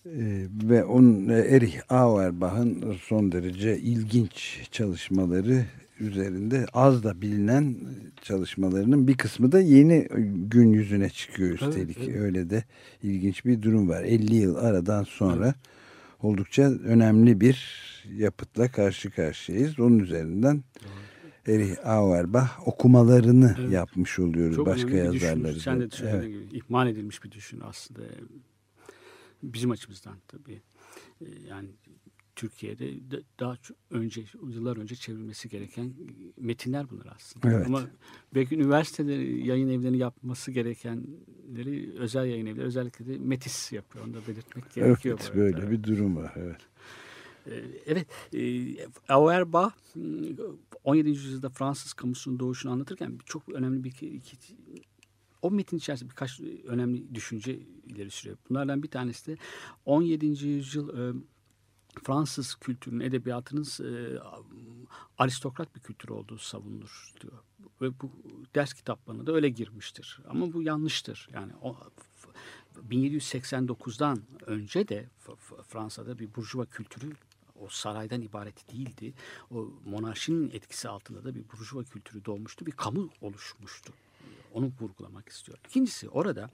E, ve onun e, Erich Auerbach'ın son derece ilginç çalışmaları üzerinde az da bilinen çalışmalarının bir kısmı da yeni gün yüzüne çıkıyor üstelik. Evet, evet. Öyle de ilginç bir durum var. 50 yıl aradan sonra evet. oldukça önemli bir yapıtla karşı karşıyayız. Onun üzerinden Erich Auerbach okumalarını Evet. yapmış oluyoruz Çok başka yazarları. Sen de gibi ihmal edilmiş bir düşün aslında. Bizim açımızdan tabii. Ee, Yani Türkiye'de de- daha önce yıllar önce çevrilmesi gereken metinler bunlar aslında. Evet. Ama belki üniversiteleri yayın evlerini yapması gerekenleri özel yayın evleri özellikle de Metis yapıyor. Onu da belirtmek gerekiyor. Evet, bu arada. böyle bir durum var. Evet. Ee, Evet, e, Auerbach m, 17. yüzyılda Fransız kamusunun doğuşunu anlatırken çok önemli bir iki, iki- o metin içerisinde birkaç önemli düşünce ileri sürüyor. Bunlardan bir tanesi de 17. yüzyıl e, Fransız kültürünün, edebiyatının e, aristokrat bir kültür olduğu savunulur diyor. Ve bu ders kitaplarına da öyle girmiştir. Ama bu yanlıştır. Yani o 1789'dan önce de Fransa'da bir burjuva kültürü o saraydan ibaret değildi. O monarşinin etkisi altında da bir burjuva kültürü doğmuştu. Bir kamu oluşmuştu. Onu vurgulamak istiyor. İkincisi orada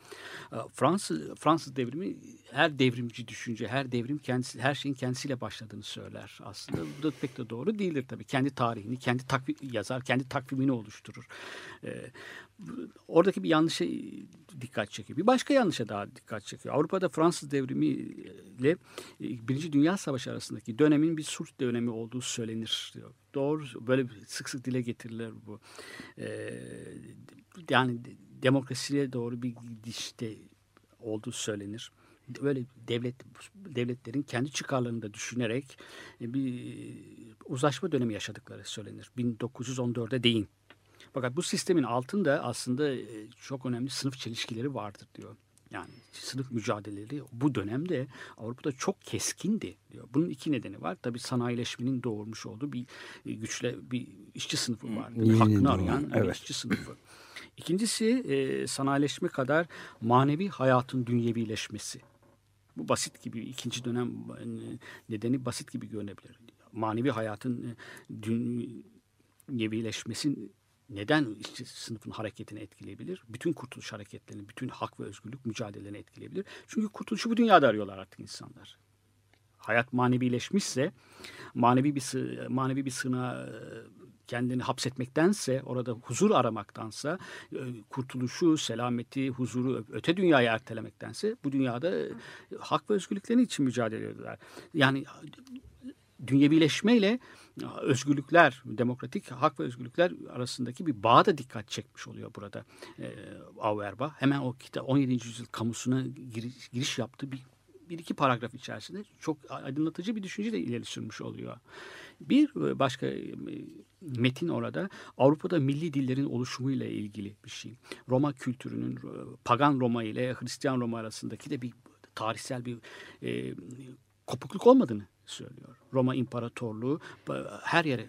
e, Fransız Fransız devrimi her devrimci düşünce, her devrim kendisi her şeyin kendisiyle başladığını söyler aslında. Bu da pek de doğru değildir tabii. Kendi tarihini, kendi takvim yazar, kendi takvimini oluşturur. Oradaki bir yanlışa dikkat çekiyor. Bir başka yanlışa daha dikkat çekiyor. Avrupa'da Fransız devrimiyle e, Birinci Dünya Savaşı arasındaki dönemin bir sulh dönemi olduğu söylenir diyor. Doğru böyle sık sık dile getirilir bu. Ee, yani de- demokrasiye doğru bir gidişte olduğu söylenir. Böyle devlet devletlerin kendi çıkarlarını da düşünerek e, bir uzlaşma dönemi yaşadıkları söylenir. 1914'e değin. Fakat bu sistemin altında aslında e, çok önemli sınıf çelişkileri vardır diyor. Yani sınıf mücadeleleri bu dönemde Avrupa'da çok keskindi diyor. Bunun iki nedeni var. Tabii sanayileşmenin doğurmuş olduğu bir e, güçle bir işçi sınıfı var. Yeni hakkını arayan bir evet. işçi sınıfı. İkincisi e, sanayileşme kadar manevi hayatın dünyevileşmesi. Bu basit gibi ikinci dönem nedeni basit gibi görünebilir. Manevi hayatın e, dünyevileşmesi neden işçi sınıfın hareketini etkileyebilir? Bütün kurtuluş hareketlerini, bütün hak ve özgürlük mücadelelerini etkileyebilir. Çünkü kurtuluşu bu dünyada arıyorlar artık insanlar. Hayat manevileşmişse, manevi bir manevi bir sığınağa e, kendini hapsetmektense, orada huzur aramaktansa, e, kurtuluşu, selameti, huzuru öte dünyaya ertelemektense bu dünyada e, hak ve özgürlükleri için mücadele ediyorlar. Yani dünyevileşmeyle özgürlükler, demokratik hak ve özgürlükler arasındaki bir bağa da dikkat çekmiş oluyor burada e, Auerbach. Hemen o kitap 17. yüzyıl kamusuna giriş, giriş yaptığı bir, bir iki paragraf içerisinde çok aydınlatıcı bir düşünce de ileri sürmüş oluyor. Bir e, başka e, metin orada Avrupa'da milli dillerin oluşumuyla ilgili bir şey. Roma kültürünün e, pagan Roma ile Hristiyan Roma arasındaki de bir tarihsel bir e, kopukluk olmadığını söylüyor. Roma İmparatorluğu her yere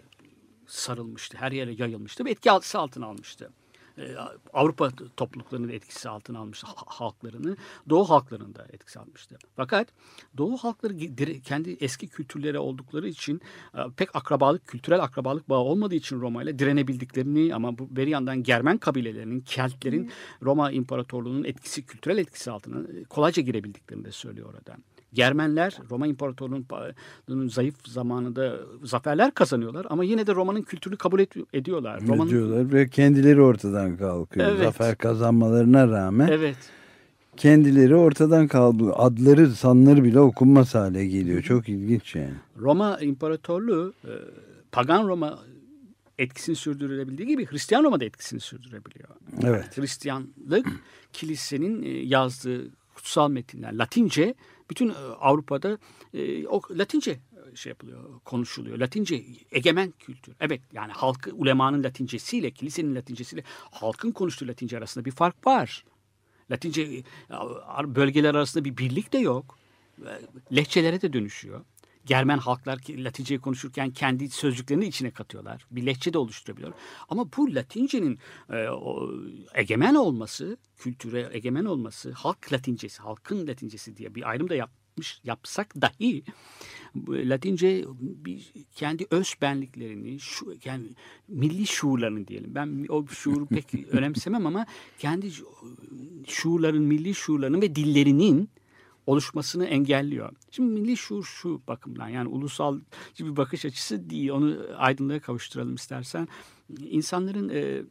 sarılmıştı, her yere yayılmıştı ve etki altı altına almıştı. Ee, Avrupa topluluklarının etkisi altına almıştı ha- halklarını, Doğu halklarının da etkisi almıştı. Fakat Doğu halkları kendi eski kültürleri oldukları için e, pek akrabalık, kültürel akrabalık bağı olmadığı için Roma ile direnebildiklerini ama bu bir yandan Germen kabilelerinin, Keltlerin Roma İmparatorluğu'nun etkisi, kültürel etkisi altına e, kolayca girebildiklerini de söylüyor orada. Germenler Roma İmparatorluğu'nun zayıf zamanında zaferler kazanıyorlar ama yine de Roma'nın kültürünü kabul et, ediyorlar. Roma'nın Diyorlar ve kendileri ortadan kalkıyor. Evet. Zafer kazanmalarına rağmen Evet. kendileri ortadan kaldı. Adları, sanları bile okunmaz hale geliyor. Çok ilginç yani. Roma İmparatorluğu e, pagan Roma etkisini sürdürülebildiği gibi Hristiyan Roma da etkisini sürdürebiliyor. Evet. Hristiyanlık kilisenin e, yazdığı kutsal metinler Latince bütün e, Avrupa'da e, o Latince e, şey yapılıyor, konuşuluyor. Latince egemen kültür. Evet yani halkı ulemanın Latincesiyle kilisenin Latincesiyle halkın konuştuğu Latince arasında bir fark var. Latince bölgeler arasında bir birlik de yok. Lehçelere de dönüşüyor. Germen halklar Latinceyi konuşurken kendi sözcüklerini içine katıyorlar. Bir lehçe de oluşturabiliyor. Ama bu Latincenin e, o, egemen olması, kültüre egemen olması, halk Latincesi, halkın Latincesi diye bir ayrım da yapmış yapsak dahi Latince bir kendi öz benliklerini, şu yani milli şuurlarını diyelim. Ben o şuuru pek önemsemem ama kendi şuurların, milli şuurlarının ve dillerinin oluşmasını engelliyor. Şimdi milli şuur şu bakımdan yani ulusal bir bakış açısı değil. Onu aydınlığa kavuşturalım istersen. İnsanların e,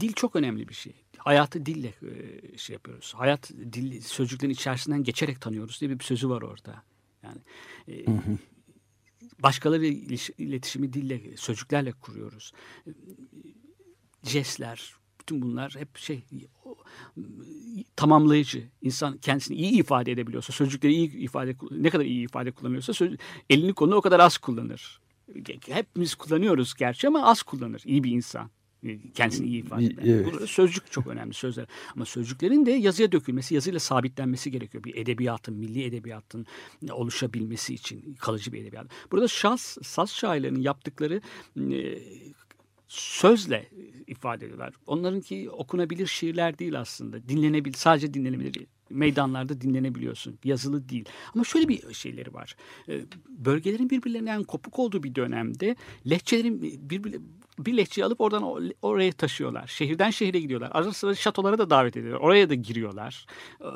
dil çok önemli bir şey. Hayatı dille e, şey yapıyoruz. Hayat dil sözcüklerin içerisinden geçerek tanıyoruz diye bir sözü var orada. Yani e, başkaları iletişimi dille, sözcüklerle kuruyoruz. E, Jestler, bütün bunlar hep şey tamamlayıcı. İnsan kendisini iyi ifade edebiliyorsa, sözcükleri iyi ifade ne kadar iyi ifade kullanıyorsa söz, elini kolunu o kadar az kullanır. Hepimiz kullanıyoruz gerçi ama az kullanır iyi bir insan. Kendisini iyi ifade eden. Evet. Burada sözcük çok önemli sözler. Ama sözcüklerin de yazıya dökülmesi, yazıyla sabitlenmesi gerekiyor. Bir edebiyatın, milli edebiyatın oluşabilmesi için kalıcı bir edebiyat. Burada şaz, saz şairlerinin yaptıkları e, sözle ifade ediyorlar. Onlarınki okunabilir şiirler değil aslında. Dinlenebilir, sadece dinlenebilir. Meydanlarda dinlenebiliyorsun. Yazılı değil. Ama şöyle bir şeyleri var. Ee, Bölgelerin birbirlerinden kopuk olduğu bir dönemde lehçelerin birbirine bir lehçeyi alıp oradan oraya taşıyorlar. Şehirden şehire gidiyorlar. Ara sıra şatolara da davet ediyorlar. Oraya da giriyorlar. Ee,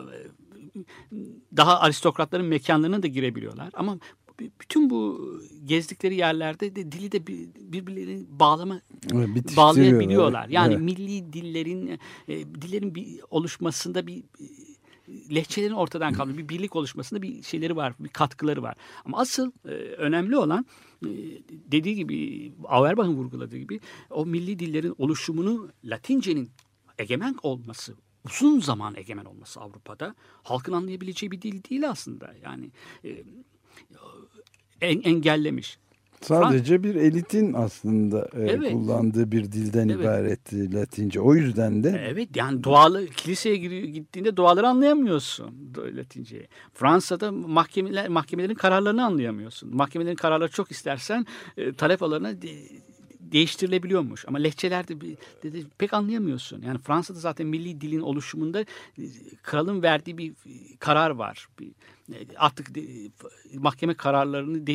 Daha aristokratların mekanlarına da girebiliyorlar. Ama bütün bu gezdikleri yerlerde de dili de birbirlerini bağlama Evet, bağlayabiliyorlar. Yani Evet. milli dillerin e, dillerin bir oluşmasında bir lehçelerin ortadan kaldığı bir birlik oluşmasında bir şeyleri var, bir katkıları var. Ama asıl e, önemli olan e, dediği gibi Auerbach'ın vurguladığı gibi o milli dillerin oluşumunu Latince'nin egemen olması uzun zaman egemen olması Avrupa'da halkın anlayabileceği bir dil değil aslında. Yani e, en, engellemiş. Sadece bir elitin aslında e, Evet. kullandığı bir dilden Evet. ibaret e, Latince. O yüzden de Evet yani dualı kiliseye giriyor, gittiğinde duaları anlayamıyorsun Latinceyi. Fransa'da mahkemeler mahkemelerin kararlarını anlayamıyorsun. Mahkemelerin kararları çok istersen e, talep alanına de- değiştirilebiliyormuş. Ama lehçelerde bir, dedi, pek anlayamıyorsun. Yani Fransa'da zaten milli dilin oluşumunda e, kralın verdiği bir e, karar var. Bir, e, artık de- mahkeme kararlarını de,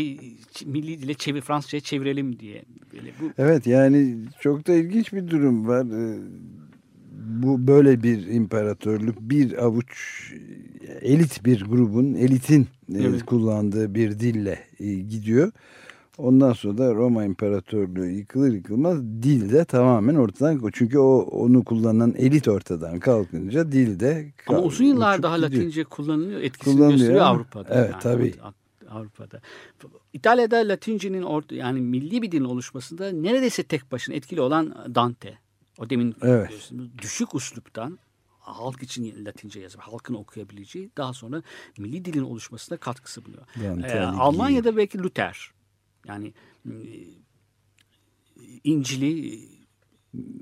milli dile çevir Fransızca'ya çevirelim diye. Böyle bu evet yani çok da ilginç bir durum var. Bu böyle bir imparatorluk bir avuç elit bir grubun elitin Evet. kullandığı bir dille gidiyor. Ondan sonra da Roma İmparatorluğu yıkılır yıkılmaz dil de tamamen ortadan çünkü o onu kullanan elit ortadan kalkınca dil de Ama kal- uzun yıllar daha. Latince kullanılıyor, etkisini Kullanılıyor gösteriyor ama- Avrupa'da. Evet, yani. tabii. Avrupa'da. İtalya'da Latince'nin orta, yani milli bir dilin oluşmasında neredeyse tek başına etkili olan Dante. O demin Evet. düşük usluptan halk için Latince yazıp halkın okuyabileceği daha sonra milli dilin oluşmasına katkısı bulunuyor. Ee. Almanya'da belki Luther. Yani e, İncil'i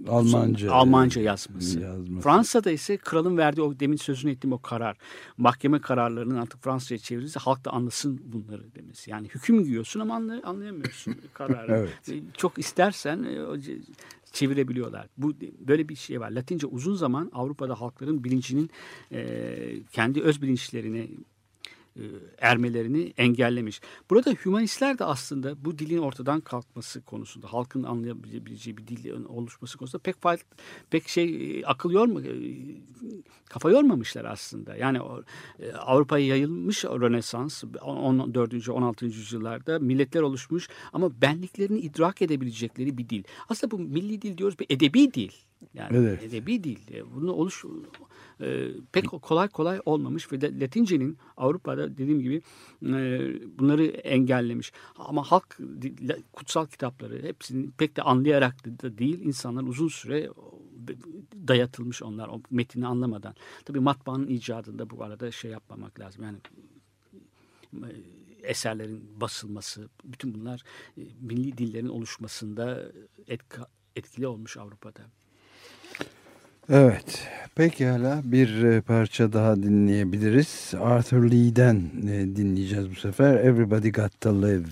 Almanca Almanca yazması. yazması. Fransa'da ise kralın verdiği o demin sözünü ettiğim o karar. Mahkeme kararlarının artık Fransızca'ya çevrilirse halk da anlasın bunları demesi. Yani hüküm giyiyorsun ama anlay- anlayamıyorsun kararı. Evet. E, Çok istersen e, çevirebiliyorlar. Bu böyle bir şey var. Latince uzun zaman Avrupa'da halkların bilincinin e, kendi öz bilinçlerine e, ermelerini engellemiş. Burada hümanistler de aslında bu dilin ortadan kalkması konusunda, halkın anlayabileceği bir dil oluşması konusunda pek pek şey e, akıl yorma, e, kafa yormamışlar aslında. Yani e, Avrupa'ya yayılmış Rönesans 14. 16. yüzyıllarda milletler oluşmuş ama benliklerini idrak edebilecekleri bir dil. Aslında bu milli dil diyoruz bir edebi dil. Yani Evet. edebi dil. Bunu oluş e, pek kolay kolay olmamış ve de Latince'nin Avrupa'da dediğim gibi e, bunları engellemiş. Ama halk kutsal kitapları hepsini pek de anlayarak da değil insanlar uzun süre dayatılmış onlar o metini anlamadan. Tabii matbaanın icadında bu arada şey yapmamak lazım. Yani e, eserlerin basılması, bütün bunlar e, milli dillerin oluşmasında etki- etkili olmuş Avrupa'da. Evet. Pekala bir e, parça daha dinleyebiliriz. Arthur Lee'den e, dinleyeceğiz bu sefer. Everybody Got to Live.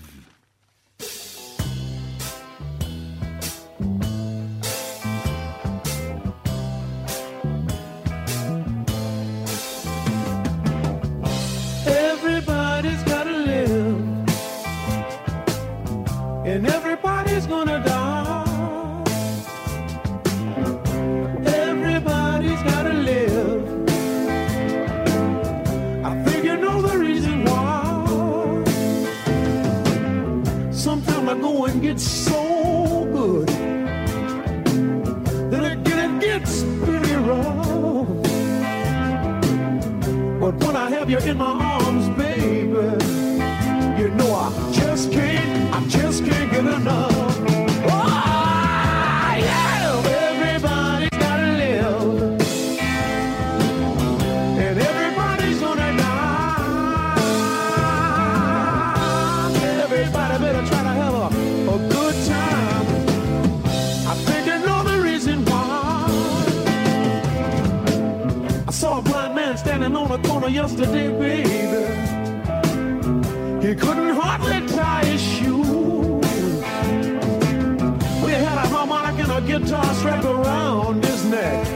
A guitar strapped around his neck.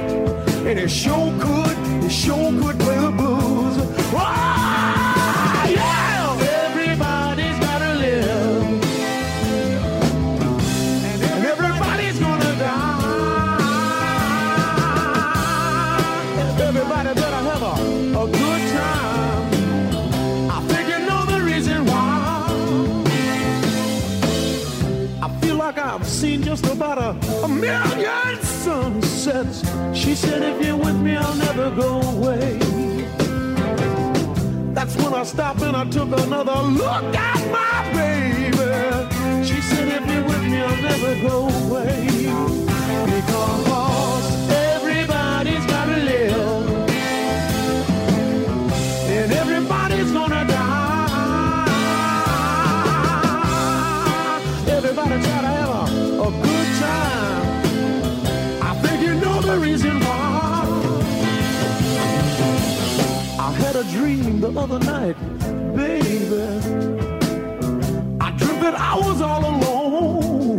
And he sure could, he sure could play the blues. A, million sunsets. She said, if you're with me, I'll never go away. That's when I stopped and I took another look at my baby. She said, if you're with me, I'll never go away. Because everybody's dream the other night, baby. I dreamt that I was all alone.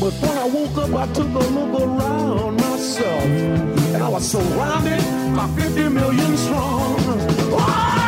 But when I woke up, I took a look around myself. And I was surrounded by 50 million strong. Oh,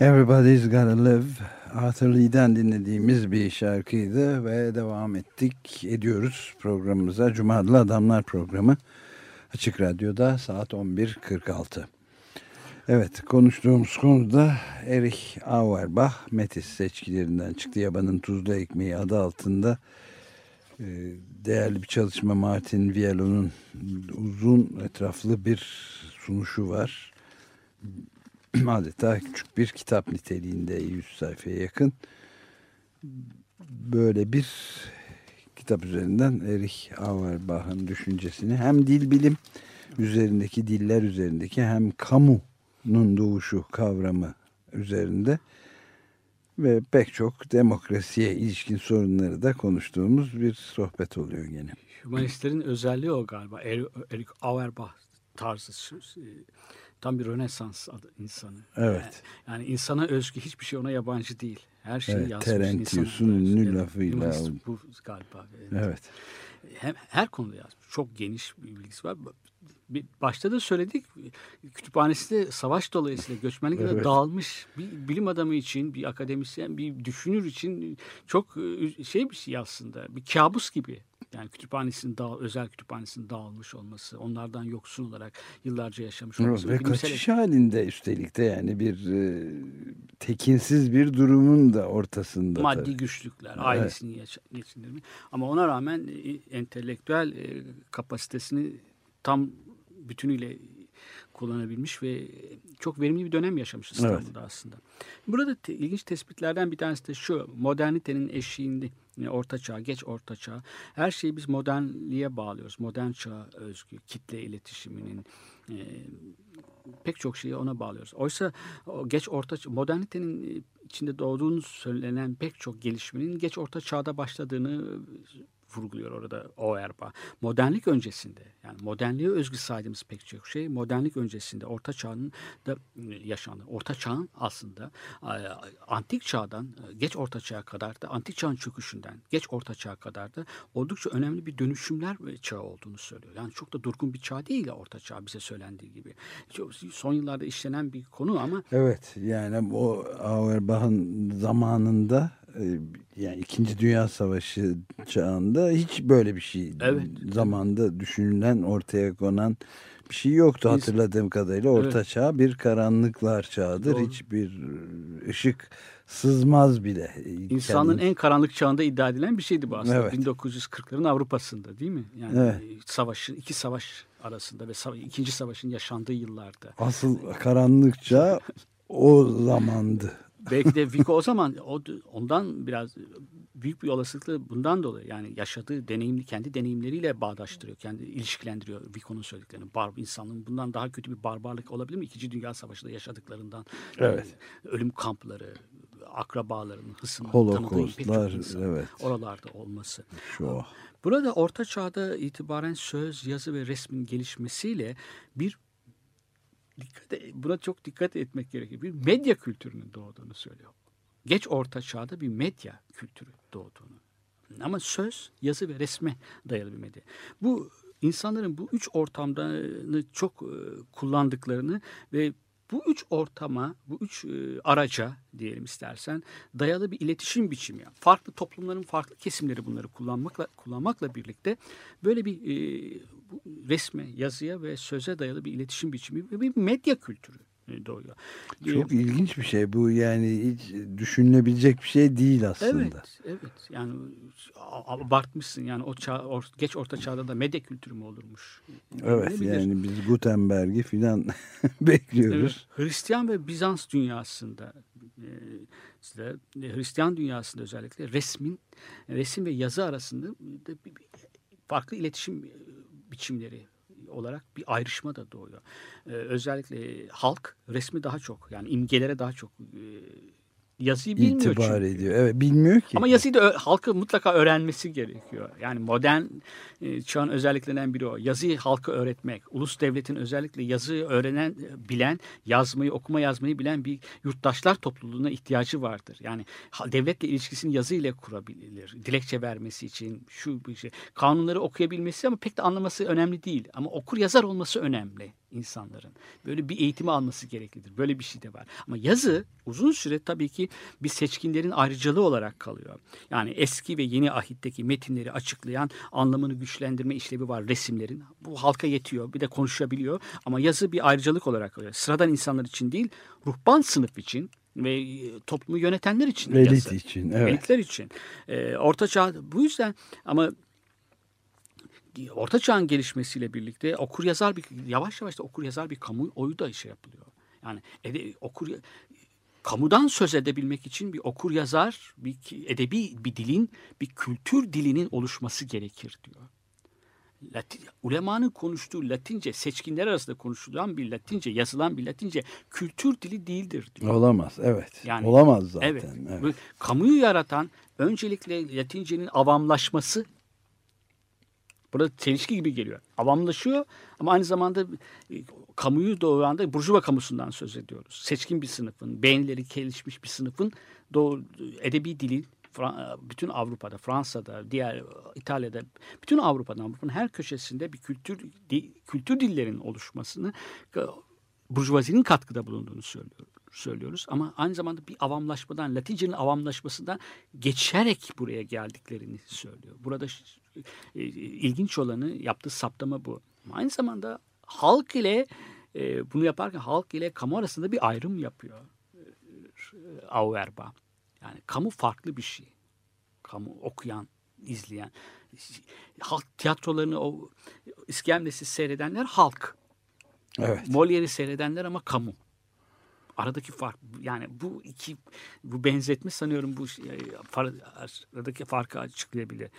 Everybody's Gotta Live. Arthur Lee'den dinlediğimiz bir şarkıydı ve devam ettik ediyoruz programımıza. Cuma Adlı Adamlar programı Açık Radyo'da saat 11.46. Evet konuştuğumuz konuda Erich Auerbach Metis seçkilerinden çıktı. Yabanın Tuzlu Ekmeği adı altında e, değerli bir çalışma Martin Vielo'nun uzun etraflı bir sunuşu var. Adeta küçük bir kitap niteliğinde 100 sayfaya yakın. Böyle bir kitap üzerinden Erich Auerbach'ın düşüncesini hem dil bilim üzerindeki diller üzerindeki hem kamunun doğuşu kavramı üzerinde ve pek çok demokrasiye ilişkin sorunları da konuştuğumuz bir sohbet oluyor gene. Hümanistlerin özelliği o galiba. Er- Erich Auerbach tarzı tam bir Rönesans adı insanı. Evet. Yani insana özgü hiçbir şey ona yabancı değil. Her şeyi Evet, yazmış. Terentius'un ünlü lafıyla. Bu galiba. Evet. Evet. Hem, her konuda yazmış. Çok geniş bir bilgisi var. Bir- Başta da söyledik kütüphanesi de savaş dolayısıyla göçmenlikle Evet. dağılmış bir bilim adamı için, bir akademisyen, bir düşünür için çok e, şey bir şey aslında. Bir kabus gibi. Yani kütüphanesinin dağ, özel kütüphanesinin dağılmış olması, onlardan yoksun olarak yıllarca yaşamış olması. Ve bilimsel- kaçış halinde üstelik de yani bir e, tekinsiz bir durumun da ortasında. maddi tabii. güçlükler, ailesini yaşa- geçindirme. Ama ona rağmen e, entelektüel e, kapasitesini tam bütünüyle kullanabilmiş ve çok verimli bir dönem yaşamış İstanbul'da aslında. Burada te- ilginç tespitlerden bir tanesi de şu. Modernitenin eşiğinde yani orta çağ, geç orta çağ. Her şeyi biz modernliğe bağlıyoruz. Modern çağ özgü, kitle iletişiminin e, pek çok şeyi ona bağlıyoruz. Oysa o geç orta çağ- modernitenin e, içinde doğduğunu söylenen pek çok gelişmenin geç orta çağda başladığını vurguluyor orada Auerbach. Modernlik öncesinde yani modernliğe özgü saydığımız pek çok şey modernlik öncesinde orta çağın da e, yaşandı. Orta çağın aslında e, antik çağdan e, geç orta çağa kadar da antik çağın çöküşünden geç orta çağa kadar da oldukça önemli bir dönüşümler çağı olduğunu söylüyor. Yani çok da durgun bir çağ değil orta çağ bize söylendiği gibi. Son yıllarda işlenen bir konu ama Evet yani o Auerbach'ın zamanında yani İkinci Dünya Savaşı çağında hiç böyle bir şey Evet. zamanda düşünülen ortaya konan bir şey yoktu Biz- hatırladığım kadarıyla. Orta Evet. çağ bir karanlıklar çağıdır. Doğru. Hiçbir ışık sızmaz bile. İnsanlığın Kendini- en karanlık çağında iddia edilen bir şeydi bu aslında. Evet. 1940'ların Avrupa'sında değil mi? Yani Evet. savaşın iki savaş arasında ve sava- ikinci savaşın yaşandığı yıllarda. Asıl karanlık çağ o zamandı. Belki de Vico o zaman o, ondan biraz büyük bir olasılıkla bundan dolayı yani yaşadığı deneyimli kendi deneyimleriyle bağdaştırıyor. Kendi ilişkilendiriyor Vico'nun söylediklerini. Bar, insanlığın bundan daha kötü bir barbarlık olabilir mi? İkinci Dünya Savaşı'nda yaşadıklarından. Evet. Yani ölüm kampları, akrabalarının, hısımları, Holocaustlar, evet. oralarda olması. Şu Burada Orta Çağ'da itibaren söz, yazı ve resmin gelişmesiyle bir dikkat e, buna çok dikkat etmek gerekiyor. Bir medya kültürünün doğduğunu söylüyor. Geç Orta Çağ'da bir medya kültürü doğduğunu. Ama söz, yazı ve resme dayalı bir medya. Bu insanların bu üç ortamda çok e, kullandıklarını ve bu üç ortama, bu üç e, araca diyelim istersen dayalı bir iletişim biçimi. Yani farklı toplumların farklı kesimleri bunları kullanmakla kullanmakla birlikte böyle bir e, resme, yazıya ve söze dayalı bir iletişim biçimi ve bir medya kültürü doğuyor. Çok ilginç bir şey bu yani hiç düşünülebilecek bir şey değil aslında. Evet, evet. Yani abartmışsın yani o çağ, or- geç orta çağda da medya kültürü mü olurmuş? Evet yani biz Gutenberg'i filan bekliyoruz. Evet, Hristiyan ve Bizans dünyasında işte, e, Hristiyan dünyasında özellikle resmin resim ve yazı arasında farklı iletişim e, biçimleri olarak bir ayrışma da doğuyor. E, özellikle halk resmi daha çok yani imgelere daha çok e, yazıyı bilmiyor İtibar çünkü. ediyor. Evet bilmiyor ki. Ama yazıyı da halkı mutlaka öğrenmesi gerekiyor. Yani modern e, çağın özelliklerinden biri o. Yazıyı halka öğretmek. Ulus devletin özellikle yazıyı öğrenen, e, bilen, yazmayı, okuma yazmayı bilen bir yurttaşlar topluluğuna ihtiyacı vardır. Yani devletle ilişkisini yazıyla kurabilir. Dilekçe vermesi için şu bir şey. Kanunları okuyabilmesi ama pek de anlaması önemli değil. Ama okur yazar olması önemli insanların. Böyle bir eğitimi alması gereklidir. Böyle bir şey de var. Ama yazı uzun süre tabii ki bir seçkinlerin ayrıcalığı olarak kalıyor. Yani eski ve yeni ahitteki metinleri açıklayan anlamını güçlendirme işlevi var resimlerin. Bu halka yetiyor. Bir de konuşabiliyor. Ama yazı bir ayrıcalık olarak kalıyor. Sıradan insanlar için değil, ruhban sınıf için ve e, toplumu yönetenler için. Elit yazı. için, evet. Elitler için. Ee, Orta Çağ bu yüzden ama Orta Çağ'ın gelişmesiyle birlikte okur yazar bir yavaş yavaş da okur yazar bir kamu oyu da işe yapılıyor. Yani ede, okur kamudan söz edebilmek için bir okur yazar, bir edebi bir dilin, bir kültür dilinin oluşması gerekir diyor. Latin, ulemanın konuştuğu Latince, seçkinler arasında konuşulan bir Latince, yazılan bir Latince kültür dili değildir diyor. Olamaz, evet. Yani- Olamaz zaten. Evet. evet. Kamuyu yaratan öncelikle Latince'nin avamlaşması burada çelişki gibi geliyor. Avamlaşıyor ama aynı zamanda e, kamuyu doğuran da Burjuva kamusundan söz ediyoruz. Seçkin bir sınıfın, beğenileri gelişmiş bir sınıfın edebi dili Fra- bütün Avrupa'da, Fransa'da, diğer İtalya'da, bütün Avrupa'da, Avrupa'nın her köşesinde bir kültür kültür dillerinin oluşmasını e, burjuvazinin katkıda bulunduğunu söylüyor, söylüyoruz. Ama aynı zamanda bir avamlaşmadan, Latince'nin avamlaşmasından geçerek buraya geldiklerini söylüyor. Burada ilginç olanı yaptığı saptama bu. Aynı zamanda halk ile e, bunu yaparken halk ile kamu arasında bir ayrım yapıyor. E, Auerba. Yani kamu farklı bir şey. Kamu okuyan, izleyen. Halk tiyatrolarını o iskemlesiz seyredenler halk. Evet. Molière'i seyredenler ama kamu. Aradaki fark yani bu iki bu benzetme sanıyorum bu far- aradaki farkı açıklayabilir.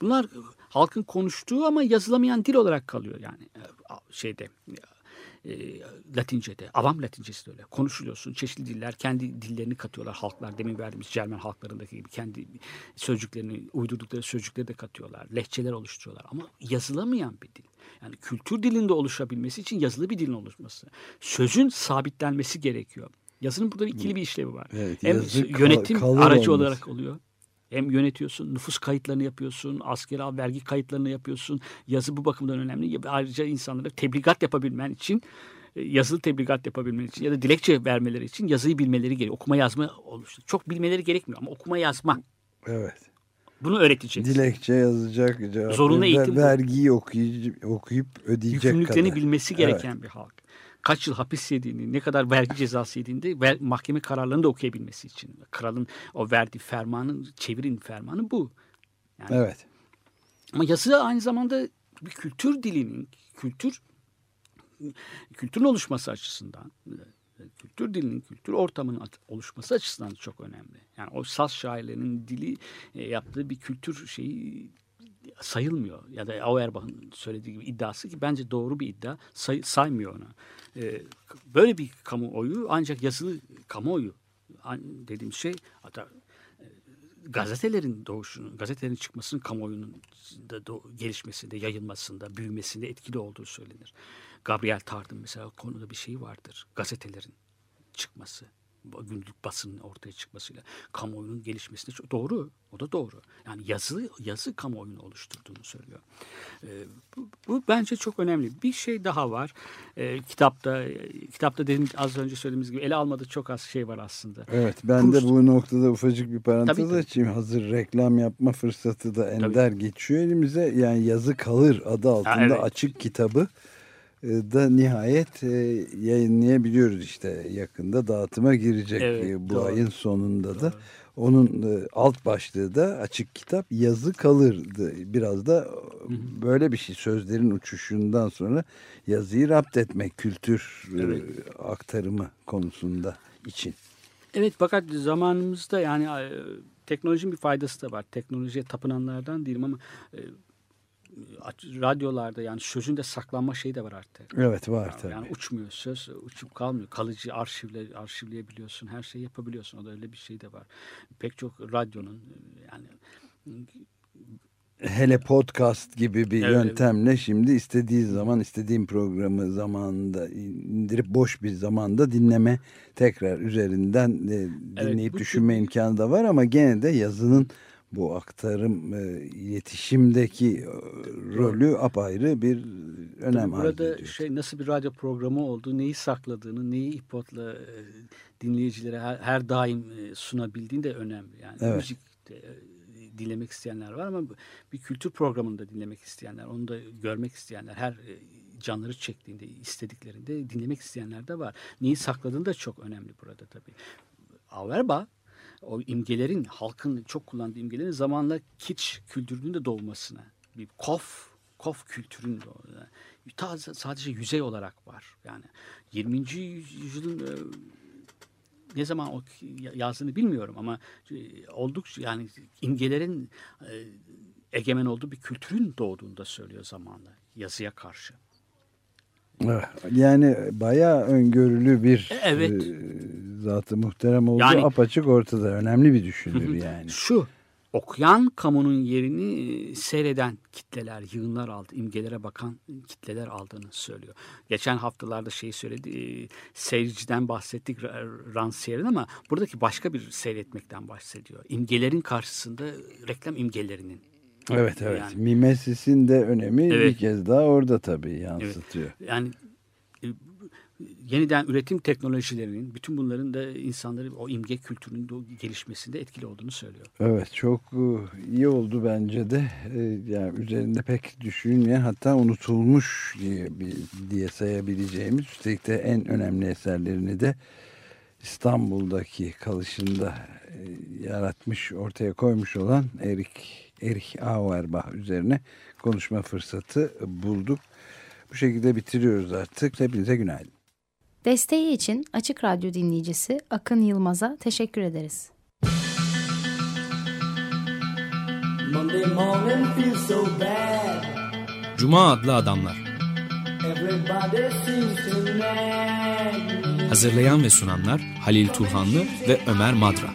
Bunlar halkın konuştuğu ama yazılamayan dil olarak kalıyor yani e, şeyde e, Latince'de, avam Latincesi de öyle. Konuşuluyorsun, çeşitli diller, kendi dillerini katıyorlar halklar. Demin verdiğimiz Cermen halklarındaki gibi kendi sözcüklerini, uydurdukları sözcükleri de katıyorlar. Lehçeler oluşturuyorlar ama yazılamayan bir dil. Yani kültür dilinde oluşabilmesi için yazılı bir dilin oluşması. Sözün sabitlenmesi gerekiyor. Yazının burada ikili bir işlevi var. Evet, Hem kal- yönetim kalır aracı olması. olarak oluyor. Hem yönetiyorsun, nüfus kayıtlarını yapıyorsun, askeri vergi kayıtlarını yapıyorsun. Yazı bu bakımdan önemli. Ayrıca insanlara tebligat yapabilmen için, e, yazılı tebligat yapabilmen için ya da dilekçe vermeleri için yazıyı bilmeleri gerekiyor. Okuma yazma oluştu. Çok bilmeleri gerekmiyor ama okuma yazma. Evet. Bunu öğreteceksin. Dilekçe yazacak, Zorunlu eğitim vergiyi okuyup, okuyup ödeyecek Yükümlülüklerini kadar. bilmesi gereken bir halk. Kaç yıl hapis yediğini, ne kadar vergi cezası yediğini de mahkeme kararlarını da okuyabilmesi için. Kralın o verdiği fermanın, çevirin fermanı bu. Yani Evet. Ama yazı aynı zamanda bir kültür dilinin, kültür kültürün oluşması açısından, kültür dilinin, kültür ortamının oluşması açısından çok önemli. Yani o saz şairlerinin dili e, yaptığı bir kültür şeyi sayılmıyor. Ya da Auerbach'ın söylediği gibi iddiası ki bence doğru bir iddia say- saymıyor onu. E, böyle bir kamuoyu ancak yazılı kamuoyu dediğim şey hatta gazetelerin doğuşunun, gazetelerin çıkmasının kamuoyunun da doğ- gelişmesinde, yayılmasında, büyümesinde etkili olduğu söylenir. Gabriel Tard'ın mesela konuda bir şey vardır. Gazetelerin çıkması, günlük basının ortaya çıkmasıyla kamuoyunun gelişmesinde çok doğru. O da doğru. Yani yazı yazı kamuoyunu oluşturduğunu söylüyor. Ee, bu, bu bence çok önemli. Bir şey daha var. Ee, kitapta kitapta dedim az önce söylediğimiz gibi ele almadığı çok az şey var aslında. Evet ben de Proust- bu noktada ufacık bir parantez Tabii, tabii. açayım. Hazır reklam yapma fırsatı da ender geçiyor elimize. Yani yazı kalır adı altında evet. açık kitabı e, da nihayet e, yayınlayabiliyoruz işte yakında dağıtıma girecek Evet, e, bu doğru. ayın sonunda da. Onun e, alt başlığı da açık kitap yazı kalırdı. Biraz da böyle bir şey sözlerin uçuşundan sonra yazıyı rapt etmek kültür e, Evet. aktarımı konusunda için. Evet fakat zamanımızda yani e, teknolojinin bir faydası da var. Teknolojiye tapınanlardan değilim ama e, radyolarda yani sözün de saklanma şeyi de var artık. Evet var tabii. Yani uçmuyor söz, uçup kalmıyor. Kalıcı arşivle arşivleyebiliyorsun, her şeyi yapabiliyorsun. O da öyle bir şey de var. Pek çok radyonun e, yani Hele podcast gibi bir Evet, yöntemle şimdi istediği zaman istediğin programı zamanında indirip boş bir zamanda dinleme tekrar üzerinden e, dinleyip bu düşünme tür- imkanı da var ama gene de yazının bu aktarım e, iletişimdeki e, rolü apayrı bir önem Tabii burada ediyor. şey nasıl bir radyo programı olduğu, neyi sakladığını, neyi ipotla e, dinleyicilere her, her daim e, sunabildiğin de önemli. Yani Evet. müzik de, e, dinlemek isteyenler var ama bir kültür programında dinlemek isteyenler, onu da görmek isteyenler, her e, canları çektiğinde, istediklerinde dinlemek isteyenler de var. Neyi sakladığın da çok önemli burada tabii. Auerbach o imgelerin, halkın çok kullandığı imgelerin zamanla kitsch kültürünün de doğmasına, bir kof Kof kültürünün de ta sadece yüzey olarak var. Yani 20. yüzyılın e, ne zaman o yazdığını bilmiyorum ama e, oldukça yani imgelerin e, egemen olduğu bir kültürün doğduğunu da söylüyor zamanla yazıya karşı. Yani bayağı öngörülü bir evet. Zatı muhterem olduğu yani, apaçık ortada. Önemli bir düşünür yani. Şu okuyan kamunun yerini e, seyreden kitleler, yığınlar aldı, imgelere bakan kitleler aldığını söylüyor. Geçen haftalarda şeyi söyledi, e, seyirciden bahsettik Ransiyer'in ama buradaki başka bir seyretmekten bahsediyor. İmgelerin karşısında reklam imgelerinin. Evet evet. Yani, Mimesis'in de önemi evet. bir kez daha orada tabii yansıtıyor. Evet. Yani yeniden üretim teknolojilerinin bütün bunların da insanları o imge kültürünün de gelişmesinde etkili olduğunu söylüyor. Evet çok e, iyi oldu bence de. E, yani üzerinde pek düşünmeyen hatta unutulmuş diye, diye sayabileceğimiz üstelik de en önemli eserlerini de İstanbul'daki kalışında e, yaratmış, ortaya koymuş olan Erik Erich Auerbach üzerine konuşma fırsatı bulduk. Bu şekilde bitiriyoruz artık. Hepinize günaydın. Desteği için Açık Radyo dinleyicisi Akın Yılmaz'a teşekkür ederiz. Cuma adlı adamlar. Hazırlayan ve sunanlar Halil Turhanlı ve Ömer Madra.